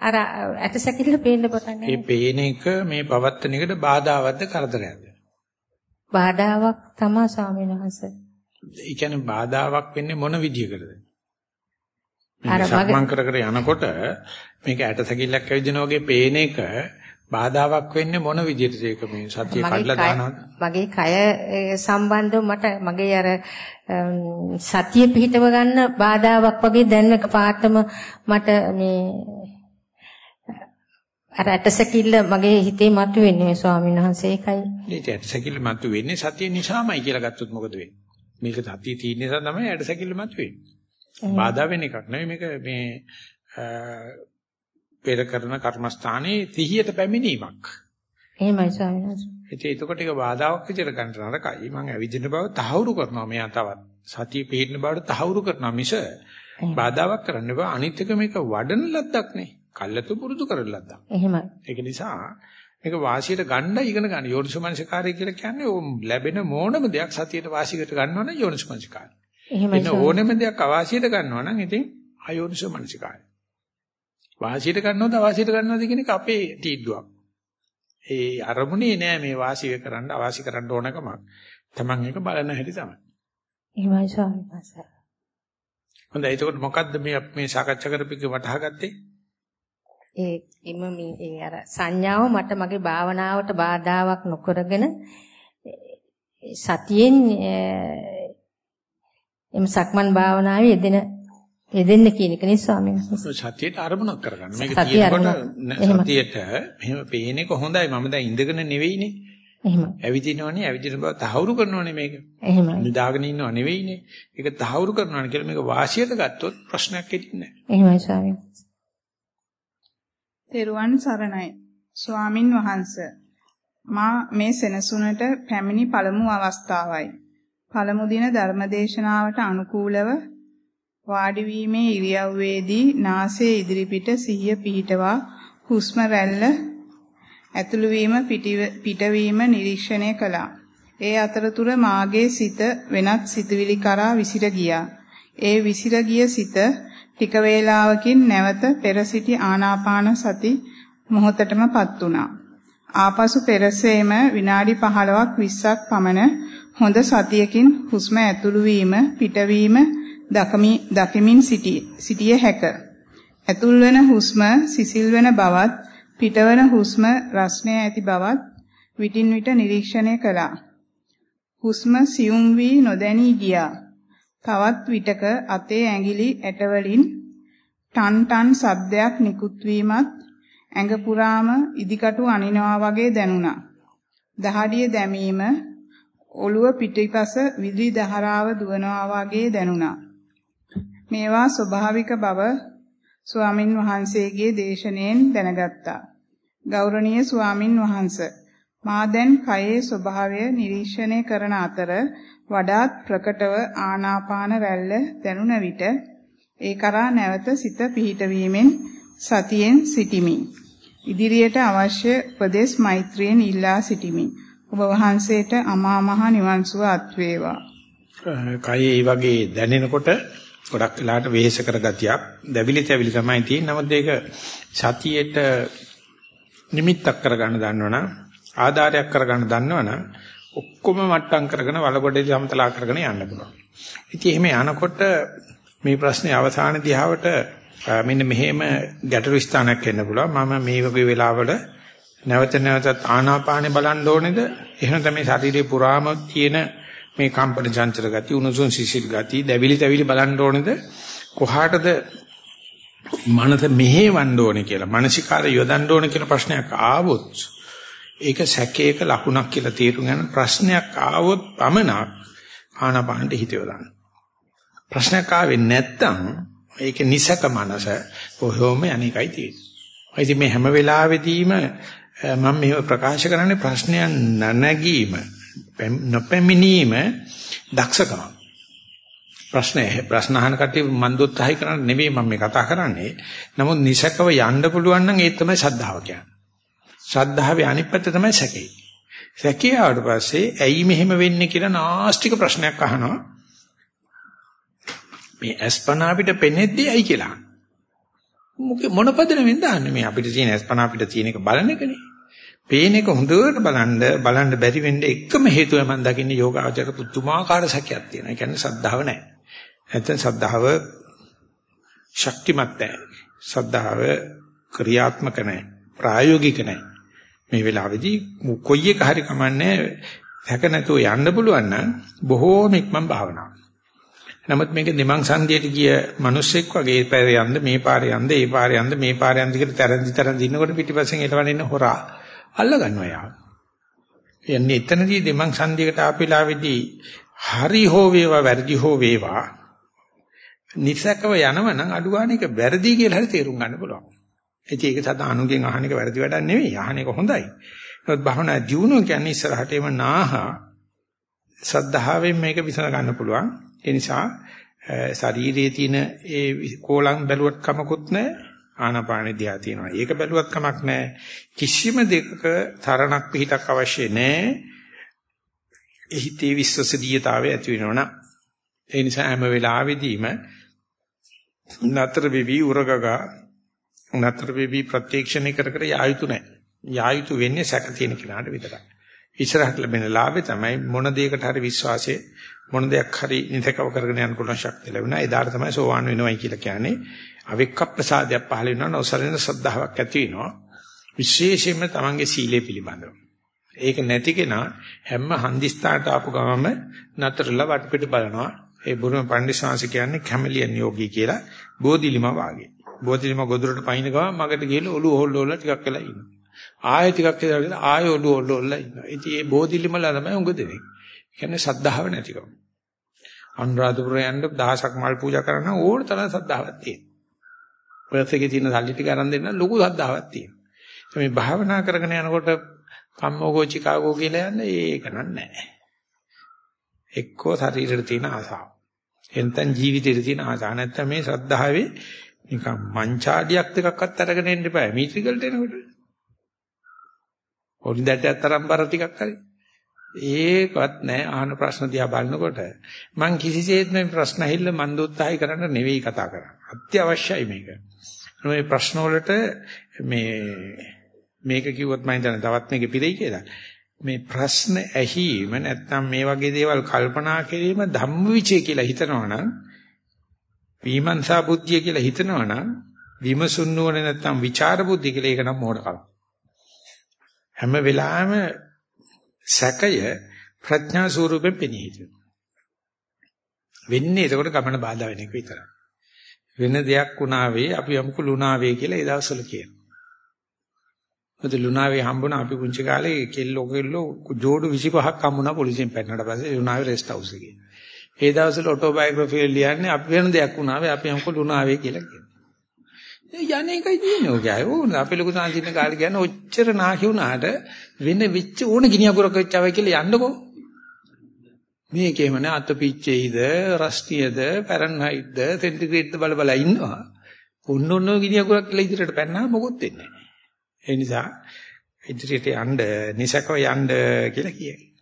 අර ඇටසැකිල්ල පේන්න පටන් ගන්නවා. මේ පේන එක මේ පවත්වන එකට බාධාවත්ද කරදරයක්ද? බාධාවක් තමයි ස්වාමීන් වහන්සේ. ඒ කියන්නේ බාධාවක් වෙන්නේ මොන විදියකටද? සක්මන් කර කර යනකොට මේක ඇටසැකිල්ලක් ඇවිදින වගේ පේන එක බාධාවක් වෙන්නේ මොන විදියටද ඒක මේ සතිය කඩලා දානවද? මගේ කය සම්බන්ධව මට මගේ අර සතිය පිහිටව ගන්න බාධාවක් වගේ දැන් එක පාටම මට මේ අර ඇටසැකිල්ල මගේ හිතේ මතුවෙන්නේ මේ ස්වාමීන් වහන්සේ ඒකයි. මේ ඇටසැකිල්ල මතුවෙන්නේ සතිය නිසාමයි කියලා ගත්තොත් මොකද වෙන්නේ? මේක සතිය තියෙන නිසා තමයි ඇටසැකිල්ල මතුවෙන්නේ. බාධා වෙන එකක් නෙවෙයි මේක මේ පෙර කරන කර්මස්ථානයේ තිහියට පැමිණීමක්. එහෙමයි ස්වාමීන් වහන්සේ. එතකොට ඒක බාධාවක් විදිහට ගන්න නරකයි. මම ඇවිදින බව තහවුරු කරනවා මෙයා තවත්. සතිය පිළිහින බවට තහවුරු කරනවා මිස බාධාවක් කරන්න බෑ. අනිත් එක මේක වඩන ලද්දක් නේ. කල්ලාතු පුරුදු කරන ලද්දක්. එහෙමයි. ඒක නිසා මේක වාසියට ගන්න ඉගෙන ගන්න යෝනිසමනසිකාරය කියලා කියන්නේ ලැබෙන මොනම දෙයක් සතියට වාසියට ගන්නවා නම් යෝනිසමනසිකාරය. එහෙමයි. එන ඕනෙම දෙයක් අවාසියට ගන්නවා නම් ඉතින් අයෝනිසමනසිකාරය. වාසියට ගන්නවද අවාසියට ගන්නවද කියන එක අපේ තීන්දුවක්. ඒ අරමුණේ නෑ මේ වාසිය කරන්න අවාසි කරන්න ඕනකමක්. Taman එක බලන හැටි තමයි. එහෙමයි ස්වාමීන් වහන්සේ. හොඳයි එතකොට මොකද්ද මේ මේ සාකච්ඡා කරපිට වටහාගත්තේ? ඒ එම මේ ඒ අර සංඥාව මට මගේ භාවනාවට බාධාවක් නොකරගෙන සතියෙන් එම් සක්මන් භාවනාවේ යෙදෙන යෙදෙන්න කියන එක නේ ස්වාමීන් වහන්සේ. සතියට අරමුණක් කරගන්න. මේක තියෙනකොට සතියට මෙහෙම පේන එක හොඳයි. මම දැන් ඉඳගෙන නෙවෙයිනේ. එහෙම. ඇවිදිනවනේ ඇවිදින බව තහවුරු කරනවනේ මේක. එහෙමයි. නිදාගෙන ඉන්නව නෙවෙයිනේ. ඒක තහවුරු කරනවනේ කියලා මේක වාසියට ගත්තොත් ප්‍රශ්නයක් හිටින්නේ නැහැ. එහෙමයි ස්වාමීන් වහන්සේ. තෙරුවන් සරණයි. ස්වාමින් වහන්සේ මා මේ සෙනසුනට පැමිණි පළමු අවස්ථාවයි. පළමු දින ධර්මදේශනාවට අනුකූලව වාඩි වීමේ ඉරියව්වේදී නාසයේ ඉදිරිපිට සිහිය පිහිටවා හුස්ම රැල්ල ඇතුළු වීම පිටවීම නිරීක්ෂණය කළා. ඒ අතරතුර මාගේ සිත වෙනත් සිතුවිලි කරා විසිර ගියා. ඒ විසිර ගිය සිත ටික වේලාවකින් නැවත පෙර සිටි ආනාපාන සති මොහොතටමපත් වුණා. ආපසු පෙරසේම විනාඩි 15ක් 20ක් පමණ හොඳ සතියකින් හුස්ම ඇතුළු වීම පිටවීම දකිමින් සිටිය හැක. ඇතුල් වෙන හුස්ම සිසිල් වෙන බවත් පිටවන හුස්ම රස්නය ඇති බවත් විටින් විට නිරීක්ෂණය කළා. හුස්ම සියුම් වී නොදැනී ගියා. තවත් විටක අතේ ඇඟිලි ඇටවලින් ටන් ටන් ශබ්දයක් නිකුත් වීමත් ඇඟ පුරාම ඉදිකටු අනිනවා වගේ දැනුණා. දහඩිය දැමීම ඔළුව පිටිපස විදුලි දහරාව දුවනවා වගේ දැනුණා. මේවා ස්වභාවික බව ස්වාමින් වහන්සේගේ දේශනෙන් දැනගත්තා. ගෞරවනීය ස්වාමින් වහන්සේ මා දැන් කයේ ස්වභාවය නිරීක්ෂණය කරන අතර වඩාත් ප්‍රකටව ආනාපාන රැල්ල දැනුන විට ඒ කරා නැවත සිත පිහිටවීමෙන් සතියෙන් සිටිමි. ඉදිරියට අවශ්‍ය උපදේශ මෛත්‍රියෙන් ඉල්ලා සිටිමි. ඔබ වහන්සේට අමා මහ නිවන් සුව අත් වේවා. කයේ වගේ දැනෙනකොට ගොඩක් වෙලාට වෙහෙස කරගතියක් දැවිලි තැවිලි තමයි තියෙන්නේ. නමුත් ඒක සතියේට නිමිත්තක් කරගන්න දන්නවනම් ආධාරයක් කරගන්න දන්නවනම් ඔක්කොම මට්ටම් කරගෙන වලගොඩේ සමතලා කරගෙන යන්න පුළුවන්. ඉතින් එහෙම යනකොට මේ ප්‍රශ්නේ අවසාන දිහාවට මෙන්න මෙහෙම ගැටළු ස්ථානයක් එන්න පුළුවන්. මම මේ වගේ වෙලාවල නැවත නැවතත් ආනාපානෙ බලන්න ඕනේද? එහෙනම් තමයි ශරීරේ පුරාම තියෙන මේ කම්පන චංචල ගති, උණුසුම් සිසිල් ගති, දැවිලි තැවිලි බලන්න ඕනේද? කොහාටද මනස මෙහෙවන්න ඕනේ කියලා, මානසිකාර යොදන්න ඕනේ කියලා ප්‍රශ්නයක් ආවොත් ඒක සැකේක ලකුණක් කියලා තේරුම් ගන්න ප්‍රශ්නයක් ආවොත් පමණක් ආනාපානට හිත යොදන්න. ප්‍රශ්නයක් ආවේ නැත්තම් ඒක නිසක මනස කොහොම අනිකයි තියෙන්නේ. ඉතින් මේ හැම වෙලාවෙදීම මම මේ ප්‍රකාශ කරන්නේ ප්‍රශ්නයන් නැනගීම නොපැමිණීම දක්ෂකම. ප්‍රශ්න ප්‍රශ්න අහන කට්ටිය මන් දොත්හයි කරන්නේ නෙමෙයි මම මේ කතා කරන්නේ. නමුත් නිසකව යන්න පුළුවන් නම් ඒ තමයි ශ්‍රද්ධාව කියන්නේ. ශ්‍රද්ධාවේ අනිත් පැත්ත තමයි සැකේ. සැකේ ආවට පස්සේ ඇයි මෙහෙම වෙන්නේ කියලා නාස්තික ප්‍රශ්නයක් අහනවා. මේ අස්පනා අපිට පෙනෙද්දී ඇයි කියලා. මොකද මොන පදනමෙන් දාන්නේ මේ අපිට තියෙන අස්පනා අපිට තියෙන එක බලන එකනේ. පේන එක හොඳට බලන්න බලන්න බැරි වෙන්න එකම හේතුව මම දකින්නේ යෝගාචර පුදුමාකාර සැකයක් තියෙනවා. ඒ කියන්නේ සද්ධාව නැහැ. නැත්නම් සද්ධාව ශක්තිමත් නැහැ. සද්ධාව ක්‍රියාත්මක නැහැ. ප්‍රායෝගික නැහැ. මේ වෙලාවේදී කොයි එක හරි කමන්නේ හැක නැතුව යන්න පුළුවන් නම් බොහෝම ඉක්මන් භාවනාව. නමුත් මේක දෙමං සංදියට ගිය මිනිස්සෙක් වගේ පාරේ යන්න මේ පාරේ යන්න ඒ පාරේ යන්න මේ පාරේ යන්න කියලා තරන්දි තරන්දි ඉන්නකොට පිටිපස්සෙන් එළවන ඉන්න හොරා අල්ල ගන්නවා යා. යන්නේ එතනදී දෙමං සංදියකට ආපිලාවේදී හරි හෝ වේවා වැරදි හෝ වේවා නිසකව යනවනම් අඩුවානික වැරදි කියලා හරි තේරුම් ගන්න පුළුවන්. ඉතින් ඒක සදා අනුගෙන් අහන එක වැරදි වැඩක් නෙවෙයි. අහන එක හොඳයි. නමුත් භවනා ජීවණය කියන්නේ ඉස්සරහට එම නාහා සද්ධාවෙන් මේක විසඳ ගන්න පුළුවන්. ඒ නිසා ශරීරයේ තියෙන ඒ කෝලං බැලුවත් කමකුත් නැහැ. ආනාපාන දිහා තියෙනවා. ඒක බැලුවත් කමක් නැහැ. කිසිම දෙකක තරණක් පිටක් අවශ්‍ය නැහැ. එහිතේ විශ්වසනීයතාවය ඇති වෙනවනම් ඒ නිසා හැම වෙලාවෙදීම නතර වෙවි උරගගා නතර වෙවි ප්‍රත්‍යක්ෂණය කර කර යායුතු නැහැ. යායුතු වෙන්නේ සැක තියෙන කෙනාට විතරයි. ඉස්සරහට ලැබෙන ලාභය තමයි මොන දෙයකට හරි විශ්වාසය මොන දෙයක් හරි නිතකව කරගෙන යන්න පුළුවන් ශක්තිය ලැබුණා. එදාට තමයි සෝවාන් වෙනවයි කියලා කියන්නේ. අවික්ක ප්‍රසාදයක් පහළ වෙනවා නොසරින සද්ධාාවක් ඇති වෙනවා. විශේෂයෙන්ම තමන්ගේ සීලය පිළිබඳව. ඒක නැති කෙනා හැම හන්දිස්ථානට ආපු ගමම නතරලා වටපිට බලනවා. ඒ බුරුම පණ්ඩිස්වාංශ කියන්නේ කැමලියන් යෝගී කියලා බෝධිලිම වාගේ. බෝධිලිම ගොදුරට පයින් ගම මගට ගිහලා ඔළුව හොල්ල හොල්ල ටිකක් වෙලා ඉන්නවා. ආයෙ ටිකක් වෙලා ආයෙ ඔළුව හොල්ල හොල්ල ඉන්නවා. ඉතින් මේ බෝධිලිමලා තමයි උඟ දෙන්නේ. කියන්නේ සද්ධාව නැතිකම. අනුරාධපුර යන්න දහසක් මල් පූජා කරන ඕන තරම් සද්ධාවක් තියෙනවා. ප්‍රත්‍යකේ තියෙන සල්ලි ටික අරන් දෙන්න ලොකු සද්ධාවක් තියෙනවා. මේ භාවනා කරගෙන යනකොට කම්මෝගෝ චිකාගෝ කියලා යන්නේ ඒක නෑ. එක්කෝ ශරීරෙට තියෙන ආසාව. එතෙන් ජීවිතේට තියෙන ආසාව නැත්තම් මේ ශ්‍රද්ධාවේ නිකන් මංචාඩියක් දෙකක්වත් අරගෙන එන්න එපා. මීත්‍රිකල්ට එනකොට. පොඩි දැටයක් තරම් බර ටිකක් හරි. ඒකවත් නැහැ අහන ප්‍රශ්න දිහා බලනකොට මං කිසිසේත් මේ ප්‍රශ්න ඇහිල්ල මන් දොත්හයි කරන්න නෙවෙයි කතා කරන්නේ. අත්‍යවශ්‍යයි මේක. මේ ප්‍රශ්න වලට මේ මේක කිව්වොත් මම හිතන්නේ තවත් මේක පිළියි කියලා. මේ ප්‍රශ්න ඇහිීම නැත්නම් මේ වගේ දේවල් කල්පනා කිරීම ධම්මවිචය කියලා හිතනවනම් විමර්ශා බුද්ධිය කියලා හිතනවනම් විමසුන් නුවණ නැත්නම් විචාර බුද්ධිය කියලා ඒක නම් මෝඩකම. හැම වෙලාවෙම සැකය ප්‍රඥා ස්වරූපයෙන් පෙනී හිටිනවා. වෙන්නේ එතකොට ගමන බාධා වෙන එක විතරයි. වෙන දෙයක් වුණාවේ අපි යමුකු ලුණාවේ කියලා ඒ දවස්වල කියනවා. මොකද ලුණාවේ හම්බුණා අපි පුංචි කාලේ කෙල්ලෝ කෙල්ලෝ ජෝඩු 25ක් හම්බුණා පොලිසියෙන් පැනනට පස්සේ ලුණාවේ රෙස්ට් හවුස් එකේ. ඒ දවස්වල ඔටෝබයෝග්‍රැෆි ලියන්නේ අපි වෙන දෙයක් වුණාවේ අපි යමුකු ලුණාවේ කියලා කියනවා. යන්නේ එකයි තියෙන්නේ ඔය ගාය. ඕන අපේ ලොකු සාන්තින කාලේ කියන්නේ ඔච්චර නාකි වුණාට වෙන වෙච්ච ඕන ගිනි අගුරක් වෙච්චවයි කියලා යන්නකෝ. මේකේම නේ අත පිච්චෙයිද රස්තියද පැරන්හයිට්ද සෙන්ටිග්‍රේඩ්ද බල බල ඉන්නවා. ඔන්න ඔන්න ගිනි අගුරක් කියලා ඉදිරියට පැන්නා මොකොත් වෙන්නේ නැහැ ඒ නිසා ඉදිරියට යන්න නිසකව යන්න කියලා කියයි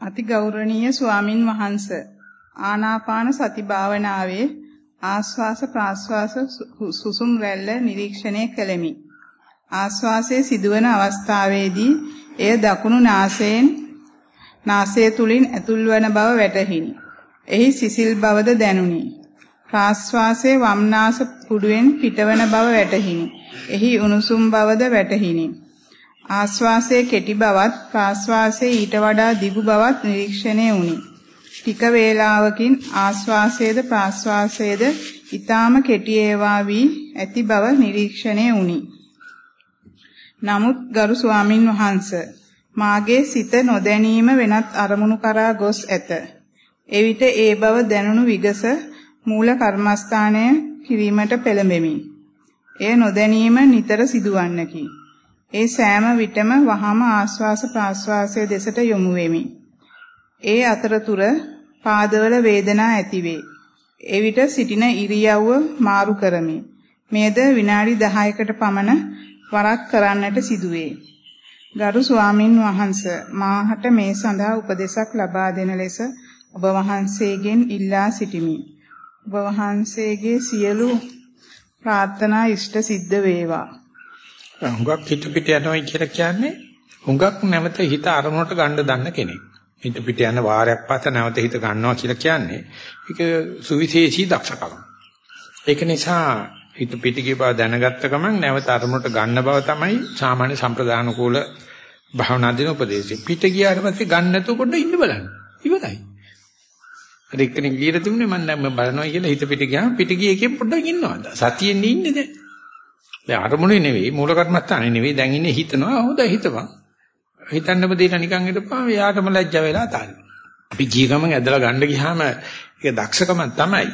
අති ගෞරවනීය ස්වාමින් වහන්සේ ආනාපාන සති භාවනාවේ ආස්වාස ප්‍රාස්වාස සුසුම් රැල්ල නිරීක්ෂණය කළෙමි. ආස්වාසයේ සිදුවන අවස්ථාවේදී එය දකුණු නාසයෙන් නාසය තුලින් ඇතුල්වන බව වැටහිණි. එහි සිසිල් බවද දැනුනි. ප්‍රාස්වාසයේ වම්නාස පුඩුවෙන් පිටවන බව වැටහිණි. එහි උණුසුම් බවද වැටහිණි. ආස්වාසයේ කෙටි බවත් ප්‍රාස්වාසයේ ඊට වඩා දිගු බවත් නිරීක්ෂණය වුණි. ටික වේලාවකින් ආස්වාසයේද ප්‍රාස්වාසයේද ඊටාම කෙටි ඒවා වී ඇති බව නිරීක්ෂණය වුණි. නමුත් ගරු ස්වාමින් වහන්සේ මාගේ සිත නොදැනීම වෙනත් අරමුණු කරා ගොස් ඇත. එවිට ඒ බව දැනුණු විගස මූල කර්මස්ථානය කිරීමට පෙළඹෙමි. එය නොදැනීම නිතර සිදුවන්නකි. ඒ සෑම විටම වහම ආස්වාස ප්‍රාස්වාසයේ දෙසට යොමු වෙමි. ඒ අතරතුර පාදවල වේදනා ඇතිවේ. එවිට සිටින ඉරියව්ව මාරු කරමි. මෙයද විනාඩි 10කට පමණ වරක් කරන්නට සිදුවේ. ගරු ස්වාමින් වහන්සේ මාහට මේ සඳහා උපදේශක් ලබා දෙන ලෙස ඔබ වහන්සේගෙන් ඉල්ලා සිටිමි. ඔබ වහන්සේගේ සියලු ප්‍රාර්ථනා ඉෂ්ට සිද්ධ වේවා. හුඟක් හිත පිට යනවා කියලා කියන්නේ හුඟක් නැවත හිත අරමුණට ගන්න දන්න කෙනෙක්. හිත පිට යන වාරයක් පස්සේ නැවත හිත ගන්නවා කියලා කියන්නේ ඒක සුවිශේෂී දක්ෂකම. ඒක නිසා හිත පිට ගිය බව දැනගත්ත ගමන් නැවත අරමුණට ගන්න බව තමයි සාමාන්‍ය සම්ප්‍රදාන කූල භාවනා දින උපදේශය. පිට ගියාට පස්සේ ගන්න නැතුව පොඩ්ඩක් ඉන්න බලන්න. ඉවරයි. අර එක්කෙනෙක් ගියලා තිබුණේ මම දැන් බලනවා කියලා හිත පිට ගියාම පිට ගිය එකෙන් පොඩ්ඩක් ඉන්නවා. සතියෙන් ඉන්නේ දැන්. දැන් අරමුණේ නෙවෙයි මූල කර්මස්ථානේ නෙවෙයි දැන් ඉන්නේ හිතනවා. හොඳයි හිතපන්. හිතන්නම දෙන්න නිකන් හිටපන් එයාටම ලැජ්ජ වෙලා තාරි. අපි ගිය ගමන් ඇදලා ගන්න ගියාම ඒක දක්ෂකම තමයි.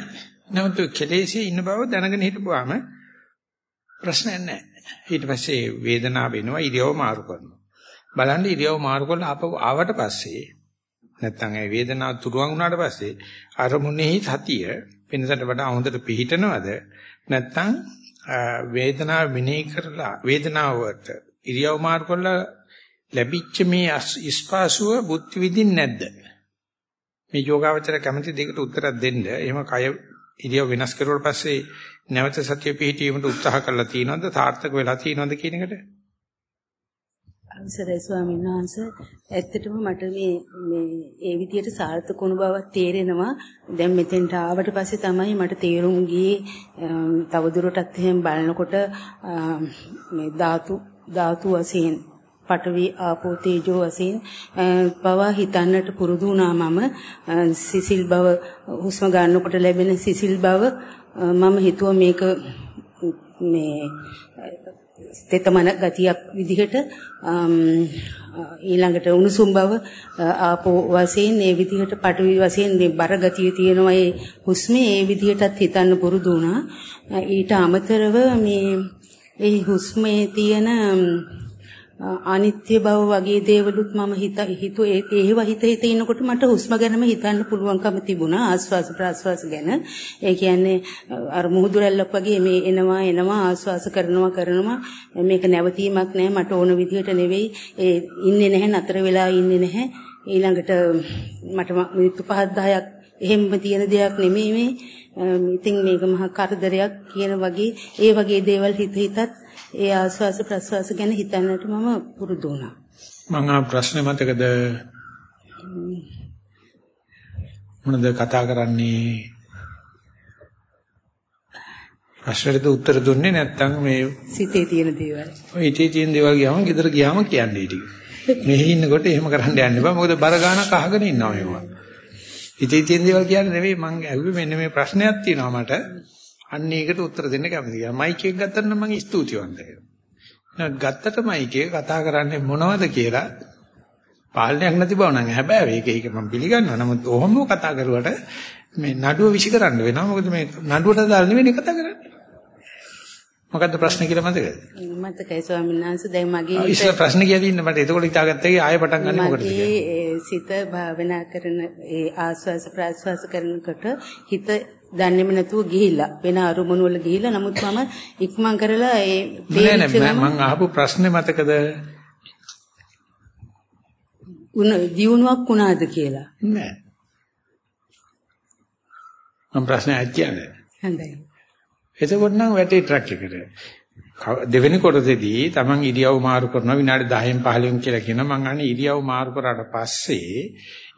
නමුත් කෙලෙසේ ඉන්න බව දැනගෙන හිටපුවාම ප්‍රශ්නයක් නැහැ. ඊට පස්සේ වේදනාව වෙනවා ඉරියව මාරු කරනවා. බලන්න ඉරියව මාරු කරලා ආපහු ආවට පස්සේ නැත්තම් ඒ වේදනාව තුරුවන් වුණාට පස්සේ අරමුණෙහි සතිය වෙනසට වඩා හොඳට පිහිටනවද නැත්තම් වේදනාව මෙනෙහි කරලා වේදනාවට ඉරියව් මාරු කරලා ලැබිච්ච මේ ස්පාසුව බුද්ධ විදින් නැද්ද? මේ යෝගාවචර කැමති දෙයකට උත්තරයක් දෙන්න. එහෙම කය ඉරියව් වෙනස් කරුවාට පස්සේ නැවත සතිය පිහිටීමට උත්සාහ කරලා තියෙනවද? සාර්ථක වෙලා තියෙනවද කියන එකට? අවසරයි ස්වාමීන් වහන්සේ. ඇත්තටම මට මේ මේ ඒ විදියට සාර්ථක වුණ බවක් තේරෙනවා. දැන් මෙතෙන්ට ආවට පස්සේ තමයි මට තේරුම් ගියේ තවදුරටත් එහෙම බලනකොට මේ ධාතු ධාතු වශයෙන් පඨවි ආපෝ තේජෝ වශයෙන් පවා හිතන්නට පුරුදු වුණා මම. සිසිල් බව හුස්ම ගන්නකොට ලැබෙන සිසිල් බව මම හිතුවා මේක මේ තෙතමන ගතියක් විදිහට ඊළඟට උණුසුම් බව ආපෝ වශයෙන් ඒ විදිහට පටවි වශයෙන් මේ බර ගතිය තියෙනවා. ඒ හුස්මේ ඒ විදිහටත් හිතන්න පුරුදු වුණා. ඊට අමතරව මේ ඒ හුස්මේ තියෙන අනිත්‍ය බව වගේ දේවලුත් මම හිත හිතුව ඒව හිත හිත ඉන්නකොට මට හුස්ම ගැනම හිතන්න පුළුවන්කම තිබුණා ආස්වාස ප්‍රාස්වාස ගැන. ඒ කියන්නේ අර මුහුදු රැල්ලක් වගේ මේ එනවා එනවා ආස්වාස කරනවා කරනවා මේක නැවතීමක් නෑ මට ඕන විදිහට නෙවෙයි ඒ ඉන්නේ නැහැ නතර වෙලා ඉන්නේ නැහැ. ඊළඟට මට මිනිත්තු 5 10ක් එහෙම තියෙන දෙයක් නෙමෙයි මේ. ඉතින් මේක මහා කරදරයක් කියන වගේ ඒ වගේ දේවල් හිත හිතත් ඒ ආස්වාස ප්‍රස්වාස ගැන හිතන්නට මම පුරුදු වුණා. මම ආ ප්‍රශ්නේ මතකද මොනද කතා කරන්නේ ප්‍රශ්නෙට උත්තර දුන්නේ නැත්නම් මේ සිතේ තියෙන දේවල්. ඔය ඉතේ තියෙන දේවල් ගියාම ගෙදර ගියාම කියන්නේ ටික. මෙහි ඉන්නකොට එහෙම කරන්න යන්න එපා. මොකද බර ගානක් අහගෙන ඉන්නවා මේවා. ඉතේ තියෙන දේවල් කියන්නේ නෙවෙයි මං ඇහුවේ මෙන්න මේ ප්‍රශ්නයක් තියෙනවා මට. අන්න ඒකට උත්තර දෙන්න කැමතියි. මයික් එක ගත්තට නම් මම ස්තුතිවන්ත වෙනවා. ගත්තට මයික් එක කතා කරන්නේ මොනවද කියලා පාලනයක් නැති බව නම් හැබැයි ඒක ඒක මම පිළිගන්නවා. නමුත් ඔහොම කතා කරුවට මේ නඩුව විසි කරන්න වෙනවා. මොකද මේ නඩුවට දාලා නෙවෙයි කතා කරන්නේ. මොකද්ද ප්‍රශ්නේ කියලා මතකද? මතකයි ස්වාමීන් වහන්සේ දැන් මගේ ඉස්සෙල්ලා ප්‍රශ්න කියලා ඉන්න මට එතකොට හිතාගත්තා ආයෙ පටන් ගන්න මොකටද මගේ සිත භාවනා කරන ඒ ආස්වාස ප්‍රාස්වාස කරනකොට හිත දන්නේම නැතුව ගිහිල්ලා. වෙන අරුමුණු වල ගිහිල්ලා. නමුත් මම ඉක්මන් කරලා ඒ නෑ මම අහපු ප්‍රශ්නේ මතකද? උන දියුණුවක් වුණාද කියලා. නෑ. මම ප්‍රශ්නේ අහන්නේ හොඳයි. එතකොට නම් වැටේ ට්‍රක් එකට දෙවෙනි කොටසේදී Taman ඉරියව් මාරු කරනවා විනාඩි 10න් 15න් කියලා කියනවා. මං අහන්නේ ඉරියව් මාරු කරාට පස්සේ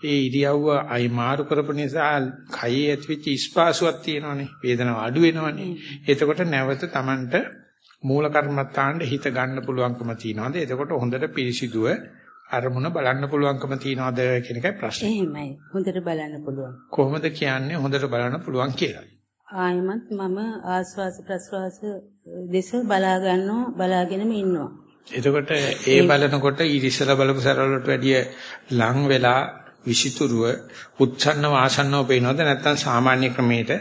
ඒ ඉරියව්ව අයි මාරු කරපු නිසා කයේ ඇතිවෙච්ච ස්පාසුවක් තියෙනවනේ. වේදනාව අඩු වෙනවනේ. එතකොට නැවත Tamanට මූල කර්මත්තාන්ට හිත ගන්න පුළුවන්කම තියනවාද? එතකොට හොඳට පිරිසිදුව අරමුණ බලන්න පුළුවන්කම තියනවාද කියන එකයි ප්‍රශ්නේ. එහෙමයි. හොඳට බලන්න පුළුවන්. කොහොමද කියන්නේ හොඳට බලන්න පුළුවන් කියලා ආයමත් මම ආස්වාස ප්‍රස්වාස දෙස බලා ගන්නවා බලාගෙනම ඉන්නවා. එතකොට ඒ බලනකොට ඉරිසල බලපු සරවලට වැඩිය ලං වෙලා විසිතුරුව උච්ඡන්නව ආසන්නව පේනවද නැත්නම් සාමාන්‍ය ක්‍රමයට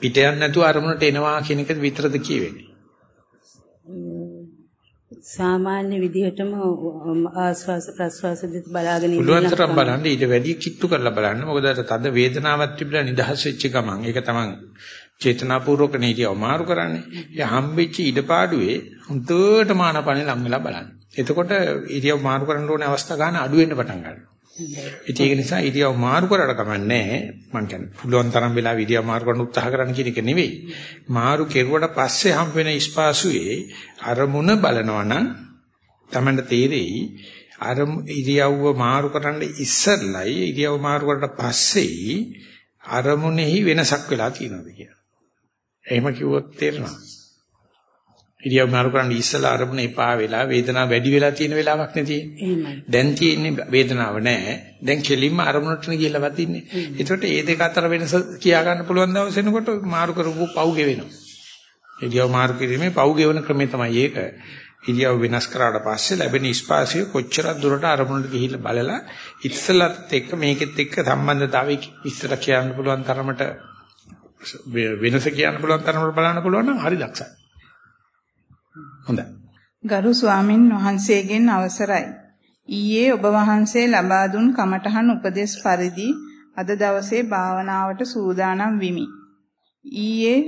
පිට යන්නේ නැතුව අරමුණට එනවා කියන එක විතරද කියවෙන්නේ? සාමාන්‍ය විදිහටම ආස්වාස ප්‍රස්වාස දෙක බලාගෙන ඉන්න පුළුවන් තරම් බලන්න ඊට වැඩි කිට්ටු කරලා බලන්න. මොකද අර තද වේදනාවක් තිබිලා නිදහස් වෙච්ච ගමන්. ඒක තමයි චේතනාපූර්වක නීතිය අමාරු කරන්නේ. ඒ හම්බෙච්ච ඉඩපාඩුවේ හුදුට මානපනේ ලම් වෙලා බලන්න. එතකොට ඉරියව් මාරු කරන්න ඕනේ අවස්ථා ගන්න අඩු වෙන්න පටන් ගන්නවා ඒක නිසා ඉරියව් මාරු කරලා කමන්නේ මං කියන්නේ පුළුවන් තරම් වෙලා ඉරියව් මාරු කරන්න උත්සාහ කරන්න කියන එක නෙවෙයි. මාරු කෙරුවට පස්සේ හම් වෙන ස්පාසුවේ අරමුණ බලනවා නම් Tamanට තේරෙයි අර ඉරියව්ව මාරු කරන්න ඉස්සෙල්ලයි ඉරියව් මාරු කරලා පස්සේ අරමුණෙහි වෙනසක් වෙලා තියෙනවද කියලා. එහෙම කිව්වොත් තේරෙනවා. ඉරියව් මාරු කරන්න ඉස්සලා අරමුණ එපා වෙලා වේදනාව වැඩි වෙලා තියෙන වෙලාවක් නේ තියෙන්නේ. එහෙමයි. දැන් තියෙන්නේ වේදනාව නැහැ. දැන් කෙලින්ම අරමුණටනේ කියලා වදින්නේ. ඒකට ඒ දෙක අතර වෙනස කියා ගන්න පුළුවන් දවස් වෙනකොට මාරු කරපු පව් ගෙවෙනවා. ඉරියව් මාරු කිරීමේ පව් ගෙවන ක්‍රමය තමයි ඒක. ඉරියව් වෙනස් කරාට පස්සේ ලැබෙන ස්පාසිය කොච්චර දුරට අරමුණට ගිහිල්ලා බලලා ඉස්සලත් එක්ක මේකෙත් එක්ක සම්බන්ධතාවය විස්තර කියන්න පුළුවන් තරමට වෙනස කියන්න පුළුවන් තරමට බලන්න පුළුවන් නම් හරි දක්ෂයි. හොඳයි. ගරු ස්වාමින් වහන්සේගෙන් අවසරයි. ඊයේ ඔබ වහන්සේ ලබා දුන් කමඨහන් උපදේශ පරිදි අද දවසේ භාවනාවට සූදානම් විමි. ඊයේ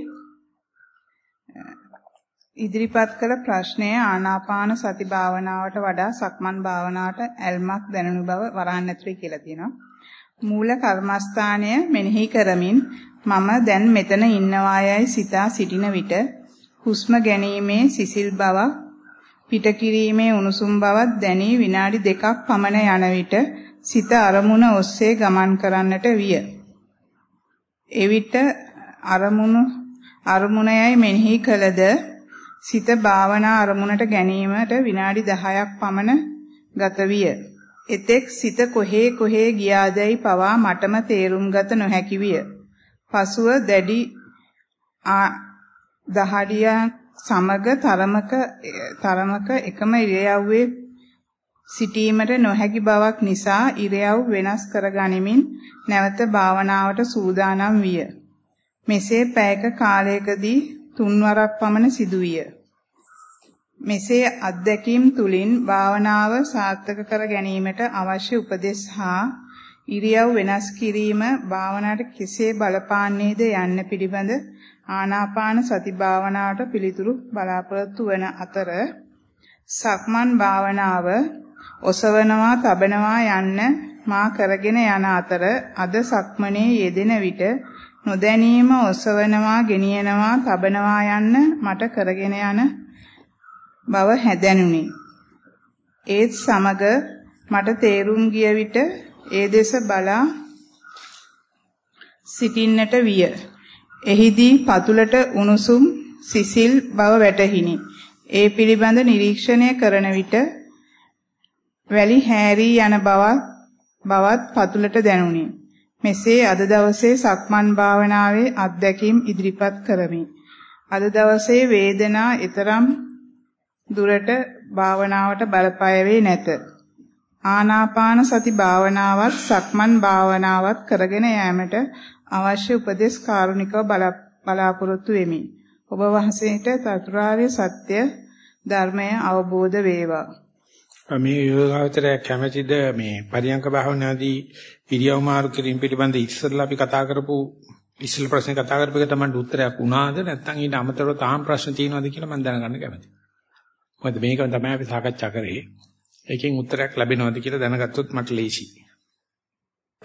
ඉදිරිපත් කළ ප්‍රශ්නය ආනාපාන සති භාවනාවට වඩා සක්මන් භාවනාවට ඇල්මක් දැනුණු බව වරහන් ඇතුලේ කියලා තියෙනවා. මූල කර්මස්ථානය මෙනෙහි කරමින් මම දැන් මෙතන ඉන්නවායයි සිතා සිටින විට හුස්ම ගැනීමේ සිසිල් බවක් පිට කිරීමේ උණුසුම් බවක් දැනී විනාඩි දෙකක් පමණ යන විට සිත අරමුණ ඔස්සේ ගමන් කරන්නට විය. එවිට අරමුණු අරමුණයයි මෙනෙහි කළද සිත භාවනා අරමුණට ගැනීමට විනාඩි 10ක් පමණ ගත විය. එතෙක් සිත කොහේ කොහේ ගියාදැයි පවා මටම තේරුම් ගත නොහැකි විය. පසුව දැඩි දහඩියක් සමග තරමක තරමක එකම ඉරියව්වේ සිටීමට නොහැකි බවක් නිසා ඉරියව් වෙනස් කරගනිමින් නැවත භාවනාවට සූදානම් විය. මෙසේ පැයක කාලයකදී තුන්වරක් පමණ සිදුවිය. මෙසේ අත්දැකීම් තුලින් භාවනාව සාර්ථක කර ගැනීමට අවශ්‍ය උපදෙස් හා ඉරියව් වෙනස් කිරීම භාවනාවට කෙසේ බලපාන්නේද යන්න පිළිබඳ ආනාපාන සති භාවනාවට පිළිතුරු බලාපොරොත්තු වන අතර සක්මන් භාවනාව ඔසවනවා තබනවා යන්න මා කරගෙන යන අතර අද සක්මනේ යෙදෙන විට නොදැනීම ඔසවනවා ගෙනියනවා තබනවා යන්න මට කරගෙන යන බව හැදැනුනි. ඒත් සමග මට තේරුම් ගිය විට ඒ දෙස බලා සිටින්නට විය. එහිදී පතුලට උණුසුම් සිසිල් බව වැටහිනි. ඒ පිළිබඳ නිරීක්ෂණය කරන විට වැලි හැරී යන බවත් බවත් පතුලට දැනුනි. මෙසේ අද දවසේ සක්මන් භාවනාවේ අත්දැකීම් ඉදිරිපත් කරමි. අද දවසේ වේදනා ඊතරම් දුරට භාවනාවට බලපෑවේ නැත. ආනාපාන සති භාවනාවත් සක්මන් භාවනාවත් කරගෙන යාමට අවශ්‍ය උපදෙස් කාරුණිකව බලාපොරොත්තු වෙමි. ඔබ වහන්සේට චතුරාර්ය සත්‍ය ධර්මය අවබෝධ වේවා. මේ යෝගාවචරය කැමැතිද මේ පරියංක භාවනාදී ඉරියව් මාරු කිරීම පිළිබඳ ඉස්සෙල්ලා අපි කතා කරපු ඉස්සෙල් ප්‍රශ්නේ කතා කරපු එක තමයි උත්තරයක් වුණාද නැත්නම් ඊට අමතරව තාම ප්‍රශ්න තියෙනවද කියලා මම දැනගන්න කැමතියි. මොකද මේක තමයි අපි සාකච්ඡා කරේ. ඒකෙන් උත්තරයක් ලැබෙනවද කියලා දැනගත්තොත් මට ලේසියි.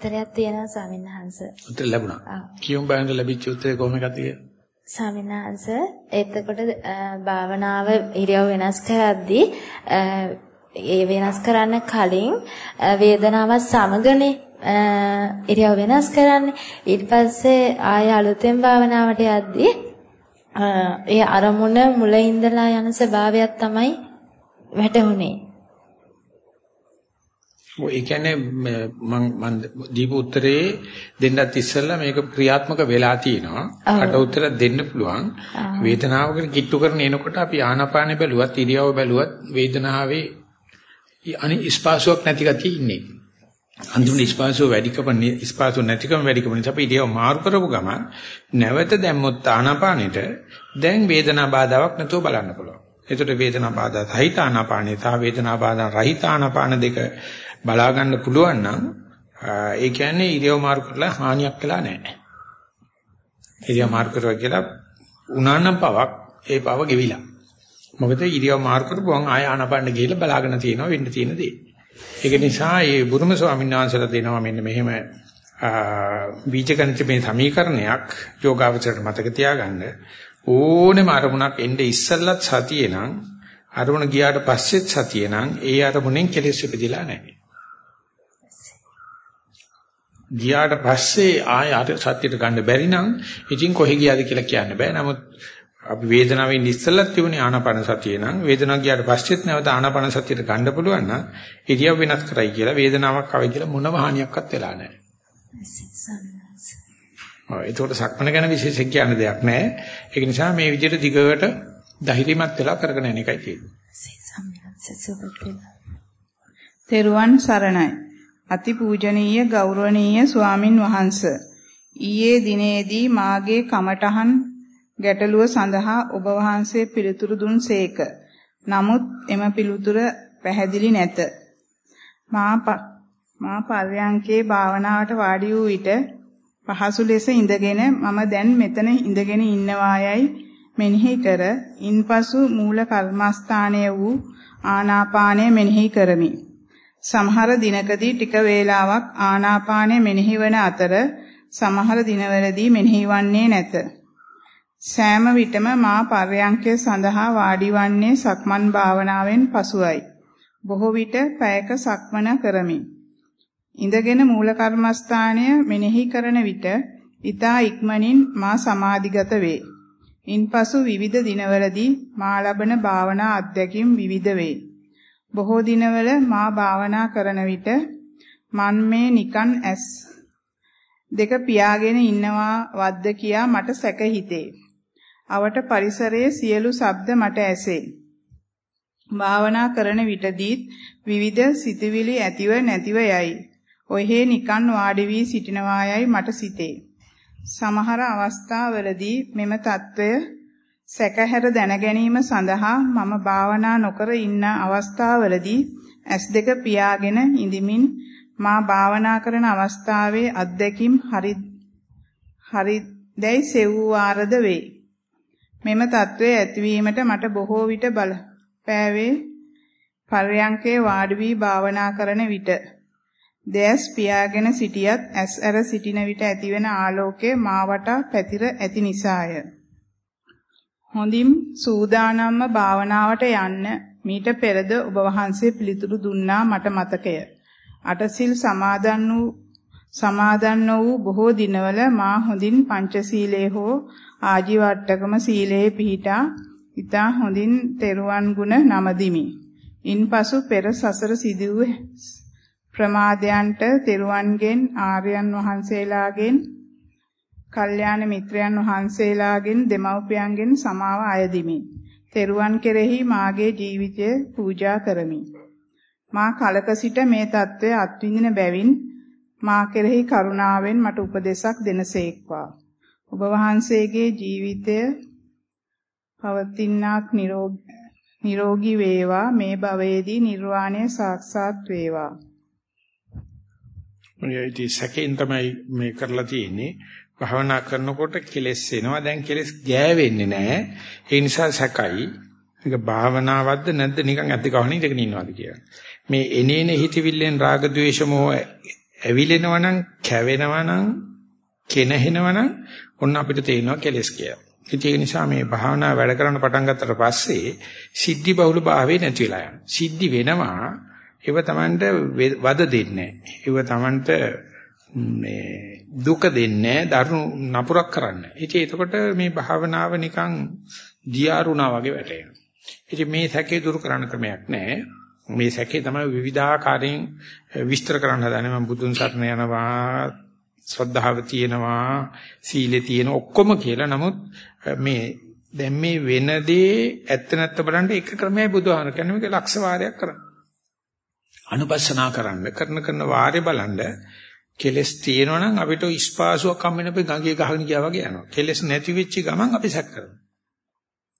උත්තරයක් තියෙනවා ස්වාමීන් වහන්සේ. උත්තර ලැබුණා. කියමු බලන්න ලැබිච්ච උත්තරේ කොහොම එකක්ද කියලා. ස්වාමීන් වහන්සේ එතකොට භාවනාව ඉරියව් වෙනස් කරද්දී ඒ වෙනස් කරන්න කලින් වේදනාවත් සමගනේ ඉරියව් වෙනස් කරන්නේ. ඊට පස්සේ ආය අලුතෙන් භාවනාවට යද්දී ඒ අරමුණ මුල ඉඳලා යන ස්වභාවයක් තමයි වැටහුනේ. ඒ කියන්නේ මම මම දීපු උත්තරේ දෙන්නත් ඉස්සෙල්ලා මේක ක්‍රියාත්මක වෙලා තියෙනවා. අට උත්තර දෙන්න පුළුවන්. වේදනාවකට කිට්ටු කරන එනකොට අපි ආනාපානෙ බැලුවත් ඉරියව් බැලුවත් වේදනාවේ අනි ස්පාසුවක් නැති ගතිය ඉන්නේ. අන්තිමට ස්පාසුව වැඩිකම ස්පාසුව නැතිකම වැඩිකම නිසා අපි ඉරියව් මාරු කරපු ගම නැවත දැම්මොත් ආනාපානෙට දැන් වේදනා බාධාවක් නැතුව බලන්න පුළුවන්. එතකොට වේදනා බාධා සහිත ආනාපානේ සහ වේදනා බාධා රහිත ආනාපාන දෙක බලා ගන්න පුළුවන් නම් ඒ කියන්නේ ඉරියව් මාරු කරලා හානියක් වෙලා නැහැ. ඉරියව් මාරු කරුවා කියලා උනානම් පවක් ඒ පව ගෙවිලා. මොකද ඉරියව් මාරු කරපුවම ආය ආනපන්න ගිහිල්ලා බලාගෙන තියෙනවා වෙන්න තියෙන දේ. ඒක නිසා මේ බුරුම ස්වාමීන් වහන්සේලා දෙනවා මෙන්න මෙහෙම බීජගණිත මේ සමීකරණයක් යෝගාවචරයට මතක තියාගන්න ඕනෙම අරමුණක් එnde ඉස්සල්ලත් සතියේ නම් අරමුණ ගියාට පස්සෙත් සතියේ නම් ඒ අරමුණෙන් කෙලෙස් ඉපදිලා නැහැ. ගියාට පස්සේ ආය අර සත්‍යයට ගන්න බැරි නම් ඉතින් කොහෙ ගියාද කියලා කියන්න බෑ. නමුත් අපි වේදනාවෙන් ඉස්සෙල්ලත් තිබුණේ ආනාපාන සතිය නම් වේදනාව ගියාට පස්සෙත් නැවත ආනාපාන සතියට ගන්න පුළුවන් නම් ඉරියව් වෙනස් කරයි කියලා වේදනාවක් ආවයි කියලා මොනම හානියක්වත් වෙලා නැහැ. ඔව් ඒකට සක්මන ගැන විශේෂයෙන් කියන්න දෙයක් නැහැ. ඒක නිසා මේ විදිහට දිගට ධෛර්යමත් වෙලා කරගෙන යන එකයි තියෙන්නේ. තෙරුවන් සරණයි. අතිපූජනීය ගෞරවනීය ස්වාමින් වහන්සේ ඊයේ දිනේදී මාගේ කමඨහන් ගැටලුව සඳහා ඔබ වහන්සේ පිළිතුරු දුන්සේක. නමුත් එම පිළිතුර පැහැදිලි නැත. මා මා පර්යංකේ භාවනාවට වාඩි වූ විට පහසු ලෙස ඉඳගෙන මම දැන් මෙතන ඉඳගෙන ඉන්නවායයි මෙනෙහි කර ඉන්පසු මූල කර්මස්ථානය වූ ආනාපානය මෙනෙහි කරමි. සමහර දිනකදී ටික වේලාවක් ආනාපානය මෙනෙහි වන අතර සමහර දිනවලදී මෙනෙහි වන්නේ නැත. සෑම විටම මා පර්යංකය සඳහා වාඩි වන්නේ සක්මන් භාවනාවෙන් පසුයි. බොහෝ විට පැයක සක්මන කරමි. ඉඳගෙන මූල කර්මස්ථානය මෙනෙහි කරන විට ඊතා ඉක්මනින් මා සමාධිගත වේ. ඉන්පසු විවිධ දිනවලදී මා ලබන භාවනා අත්දැකීම් විවිධ වේ. බොහෝ දිනවල මා භාවනා කරන විට මන් මේ නිකන් ඇස් දෙක පියාගෙන ඉන්නවා වද්ද කියා මට සැක හිතේ. අවට පරිසරයේ සියලු ශබ්ද මට ඇසේ. භාවනා කරන විටදීත් විවිධ සිතුවිලි ඇතිව නැතිව යයි. ඔහේ නිකන් වාඩි වී සිටිනවා යයි මට සිතේ. සමහර අවස්ථාවලදී මෙම తত্ত্বය සැකහැර දැනගැනීම සඳහා මම භාවනා නොකර ඉන්න අවස්ථාවලදී S2 පියාගෙන ඉඳිමින් මා භාවනා කරන අවස්ථාවේ අත්දැකීම් හරි හරි දැයි සෙව්වාරද වේ. මෙම తත්වයේ ඇතිවීමට මට බොහෝ විට බල පෑවේ පර්යංකේ වාඩි වී භාවනා කරන විට දැස් පියාගෙන සිටියත් ඇස් ඇර සිටින විට ඇතිවන ආලෝකය මාවට පැතිර ඇති නිසාය. හොඳින් සූදානම්ම භාවනාවට යන්න මීට පෙරද ඔබ වහන්සේ පිළිතුරු දුන්නා මට මතකය. අටසිල් සමාදන් වූ සමාදන් වූ බොහෝ දිනවල මා හොඳින් පංචශීලයේ හෝ ආජීවට්ටකම සීලයේ පිහිටා ඊතා හොඳින් තෙරුවන් ගුණ නමදිමි. ඉන්පසු පෙර සසර සිදු ප්‍රමාදයන්ට තෙරුවන්ගෙන් ආර්යයන් වහන්සේලාගෙන් කල්යාණ මිත්‍රයන් වහන්සේලාගෙන් දෙමව්පියන්ගෙන් සමාව අයදිමි. තෙරුවන් කෙරෙහි මාගේ ජීවිතය පූජා කරමි. මා කලක සිට මේ தત્ත්වය අත්විඳින බැවින් මා කෙරෙහි කරුණාවෙන් මට උපදේශක් දෙනසේක්වා. ඔබ වහන්සේගේ ජීවිතය පවතිනාක් නිරෝගී වේවා මේ භවයේදී නිර්වාණය සාක්ෂාත් වේවා. මොනියයි සැකෙන් තමයි මේ කරලා තියෙන්නේ. භවනා කරනකොට කෙලස් එනවා. දැන් කෙලස් ගෑවෙන්නේ නැහැ. ඒ නිසා සැකයි. මේක භාවනාවක්ද නැද්ද නිකන් ඇද්ද කවණ ඉඳගෙන ඉන්නවද කියලා. මේ එනේන හිතවිල්ලෙන් රාග ద్వේෂ මොහ ඇවිලෙනවා නම් කැවෙනවා නම් කෙනහෙනවා නම් ඔන්න අපිට තේරෙනවා කෙලස් කියලා. ඒක නිසා මේ භාවනා වැඩ කරන්න පටන් ගත්තට පස්සේ සිද්ධි බහුල භාවයේ නැති වෙලා යනවා. සිද්ධි වෙනවා ඒව Tamanට වද දෙන්නේ ඒව Tamanට මේ දුක දෙන්නේ දරුණු නපුරක් කරන්න. ඉතින් එතකොට මේ භාවනාව නිකන් දියාරුණා වගේ වැටෙනවා. ඉතින් මේ සැකේ දුරු කරන්න ක්‍රමයක් නැහැ. මේ සැකේ තමයි විවිධාකාරයෙන් විස්තර කරන්න හදන්නේ මම බුදුන් සරණ යනවා ශ්‍රද්ධාව තියෙනවා සීලේ තියෙන ඔක්කොම කියලා නමුත් මේ දැන් මේ වෙනදී ඇත්ත නැත්ත බලන්න එක ක්‍රමයයි බුදුහාම කියන්නේ මේක ලක්ෂ වාරයක් කරන්න. අනුපස්සනා කරන්න කරන කරන වාරේ බලන්න කෙලස් තියෙනවා නම් අපිට ස්පාසුවක් හම්බ වෙන අපි ගඟේ ගහගෙන ගියා වගේ යනවා. කෙලස් නැති වෙච්ච ගමන් අපි සැක කරනවා.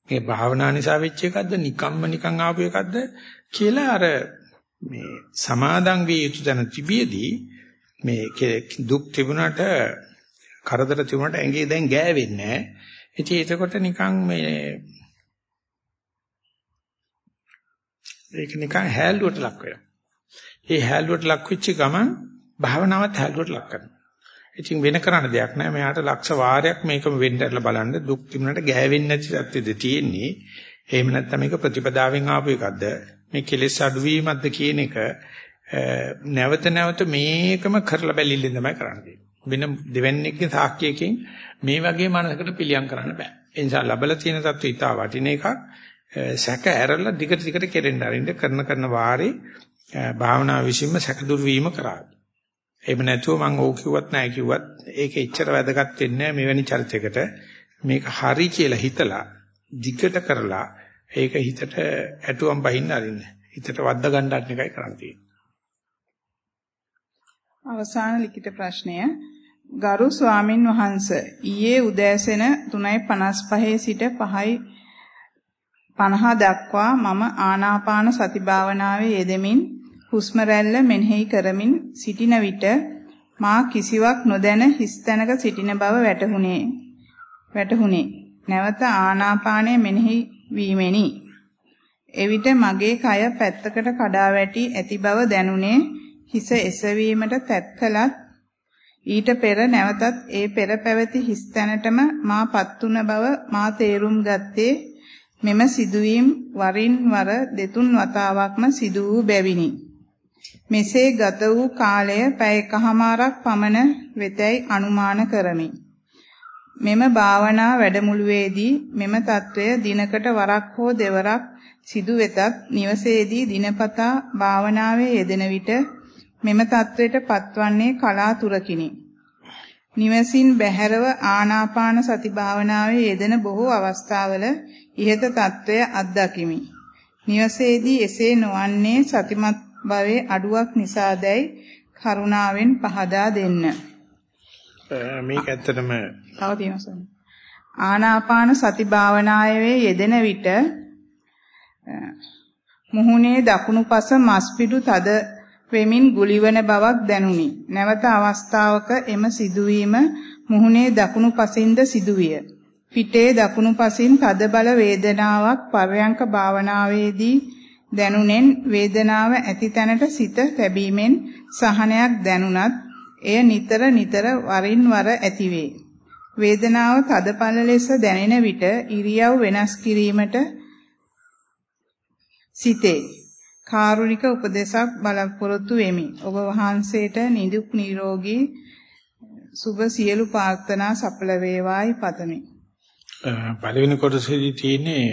මේ භාවනා නිසා වෙච්ච එකක්ද නිකම්ම නිකන් ආපු එකක්ද කියලා අර මේ සමාදන් විය යුතු තැන තිබියදී මේ දුක් තිබුණාට කරදර තිබුණාට ඇඟේ දැන් ගෑවෙන්නේ නැහැ. ඉතින් එතකොට නිකන් මේ ඒක නිකන් හැල්ලුවට ලක් වෙනවා. ඒ හැල්ලුවට ලක් වෙච්ච ගමන් භාවනාවත් හැල්ලුවට ලක් කරනවා. ඉතින් වෙන කරන්න දෙයක් නැහැ. මෙයාට ලක්ෂ වාරයක් මේකම වෙන්නටලා බලන්න දුක් තිබුණාට ගෑවෙන්නේ නැති සත්‍යද තියෙන්නේ. එහෙම නැත්නම් මේක ප්‍රතිපදාවෙන් ආපු එකක්ද? මේ කෙලෙස් අඩුවීමක්ද කියන එක නැවත නැවත මේකම කරලා බැලිල්ලෙන් තමයි කරන්නේ. වෙන දෙවන්නේකින් සාක්කියකින් මේ වගේ මනසකට පිළියම් කරන්න බෑ. ඒ නිසා ලැබලා තියෙන தত্ত্ব ඊටා වටින එකක් සැක ඇරලා දිගට දිගට කෙරෙන්න අරින්න කරන කරන වාරේ භාවනා විශ්ීම සැකදුරු වීම කරා. එහෙම නැතුව මම ඕක කිව්වත් නැහැ කිව්වත් ඒක එච්චර වැදගත් වෙන්නේ නැහැ මෙවැනි චරිතයකට. මේක හරි කියලා හිතලා දිගට කරලා ඒක හිතට ඇටුවම් බහින්න අරින්න. හිතට වද්දා ගන්න එකයි කරන්න තියෙන්නේ. අවසාන ලිඛිත ප්‍රශ්නය ගරු ස්වාමින් වහන්ස ඊයේ උදෑසන 3:55 සිට 5යි 50 දක්වා මම ආනාපාන සති භාවනාවේ යෙදෙමින් හුස්ම රැල්ල මෙනෙහි කරමින් සිටින විට මා කිසිවක් නොදැන හිස් තැනක සිටින බව වැටහුණේ. වැටහුණේ. නැවත ආනාපානය මෙනෙහි වීමෙනි. එවිට මගේ කය පැත්තකට කඩා වැටි ඇති බව දැනුනේ හිස එසවීමට තැත් කළත් ඊට පෙර නැවතත් ඒ පෙර පැවති හිස් තැනටම මාපත් වුණ බව මා තේරුම් ගත්තේ මෙම සිදුවීම් වරින් වර දෙතුන් වතාවක්ම සිදු වූ බැවිනි. මෙසේ ගත වූ කාලය පැයකමාරක් පමණ වෙතැයි අනුමාන කරමි. මෙම භාවනා වැඩමුළුවේදී මෙම తত্ত্বය දිනකට වරක් හෝ දෙවරක් සිදු වෙතත් නිවසේදී දිනපතා භාවනාවේ යෙදෙන විට මෙම తত্ত্বයට පත්වන්නේ කලාතුරකිනි. නිවසින් බැහැරව ආනාපාන සති භාවනාවේ යෙදෙන බොහෝ අවස්ථාවල ඉහත తত্ত্বය අත්දකිමි. නිවසේදී එසේ නොවන්නේ සතිමත් භවයේ අඩුවක් නිසාදැයි කරුණාවෙන් පහදා දෙන්න. මේක ඇත්තටම තව තියෙනවා ආනාපාන සති භාවනාවේ යෙදෙන විට මුහුණේ දකුණු පස මස්පිඩු තද වෙමින් ගුලිවන බවක් දැනුනි. නැවත අවස්ථාවක එම සිදුවීම මුහුණේ දකුණු පසින්ද සිදුවිය. පිටේ දකුණු පසින් තදබල වේදනාවක් පර්යංක භාවනාවේදී දැනුනෙන් වේදනාව ඇති තැනට සිත තැබීමෙන් සහනයක් දැනුණත් එය නිතර නිතර වරින් වර ඇතිවේ. වේදනාව තදපල ලෙස දැනෙන විට ඉරියව් වෙනස් කිරීමට සිතේ. කාරුණික උපදේශක් බලාපොරොත්තු වෙමි. ඔබ වහන්සේට නිදුක් නිරෝගී සුබ සියලු ප්‍රාර්ථනා සඵල වේවායි පතමි. පළවෙනි කොටසේදී තියෙන්නේ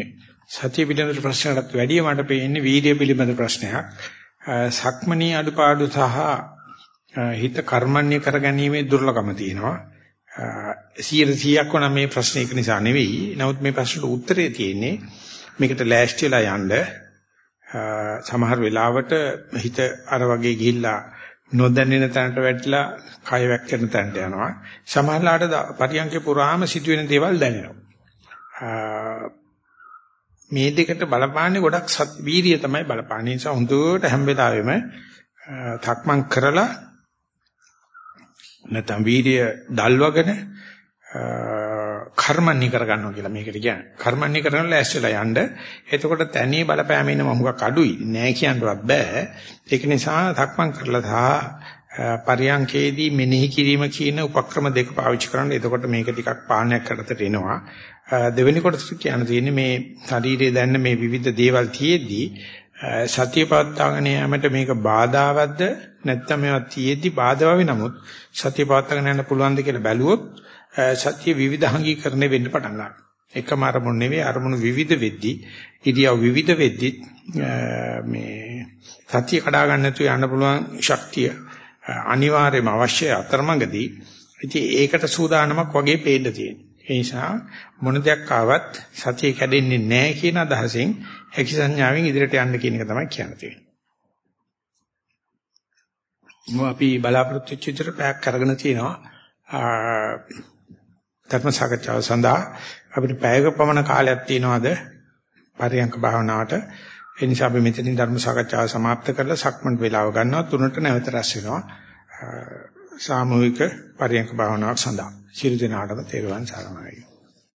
සතිය පිළිබඳ ප්‍රශ්නකට වැඩිය මට පේන්නේ වීර්ය පිළිබඳ ප්‍රශ්නයක්. සක්මණී අඩුපාඩු සහ හිත කර්මන්නේ කරගැනීමේ දුර්ලභම තියෙනවා. 100%ක් වුණා මේ ප්‍රශ්නේ ඒක නිසා නෙවෙයි. නමුත් මේ ප්‍රශ්නට උත්තරේ තියෙන්නේ මේකට ලෑස්ති වෙලා යන්න සමහර වෙලාවට හිත අර වගේ ගිහිල්ලා නොදැනෙන තැනට වැටිලා කය වැක්කෙන තැනට යනවා. සමහරලාට පරියන්කේ පුරාම සිදුවෙන දේවල් දැනෙනවා. මේ දෙකට බලපාන්නේ ගොඩක් සත් වීර්යය තමයි බලපාන්නේ. ඒ නිසා හොඳට හැම වෙලාවෙම තක්මන් කරලා නැත්නම් වීර්ය දල්වගෙන කර්මන්නේ කරගන්නවා කියලා මේකට කියන්නේ. කර්මන්නේ කරනලා ඇස්සලා යන්න. එතකොට තැනේ බලපෑම එන මොහොක අඩුයි. නෑ කියන්නවත් බෑ. ඒක නිසා තක්මන් කරලා සහ පරියංකේදී මෙනෙහි කිරීම කියන උපක්‍රම දෙක පාවිච්චි කරන්න. එතකොට මේක ටිකක් පාණයක් කරතට එනවා. දෙවෙනි කොටස කියන්න තියෙන්නේ මේ ශරීරයේ දැන්න මේ විවිධ දේවල් තියෙද්දී සතිය පවත්වාගෙන යාමට මේක බාධාවත්ද නැත්නම් මේවා තියෙද්දි බාධාව නමුත් සතිය පවත්වාගෙන යන්න පුළුවන්ද කියලා බැලුවොත් සත්‍ය විවිධාංගීකරණය වෙන්න පටන් ගන්නවා. එකම අරමුණ නෙවෙයි අරමුණු විවිධ වෙද්දී ඉරියව් විවිධ වෙද්දී මේ සත්‍ය කඩා ගන්න නැතුව යන්න පුළුවන් ශක්තිය අනිවාර්යයෙන්ම අවශ්‍යයි අතරමඟදී. ඉතින් ඒකට සූදානමක් වගේ පේන්න තියෙනවා. ඒ නිසා මොන දෙයක් ආවත් සතිය කැඩෙන්නේ නැහැ කියන අදහසෙන් හැකි සංඥාවෙන් ඉදිරියට යන්න කියන එක තමයි කියන්න තියෙන්නේ. මො අපි බලාපොරොත්තු වෙච්ච විදිහට පැයක් කරගෙන තිනවා. ධර්ම සාකච්ඡාව සඳහා අපිට පැයක පමණ කාලයක් තියෙනවද පරියංක භාවනාවට ඒ නිසා අපි මෙතනින් ධර්ම සාකච්ඡාව સમાપ્ત කරලා සක්මන් වේලාව ගන්නවා තුනට නැවත රැස් වෙනවා සාමූහික පරියංක භාවනාවක් සඳහා. ශිරු දිනාටම තෙරුවන් සරණයි.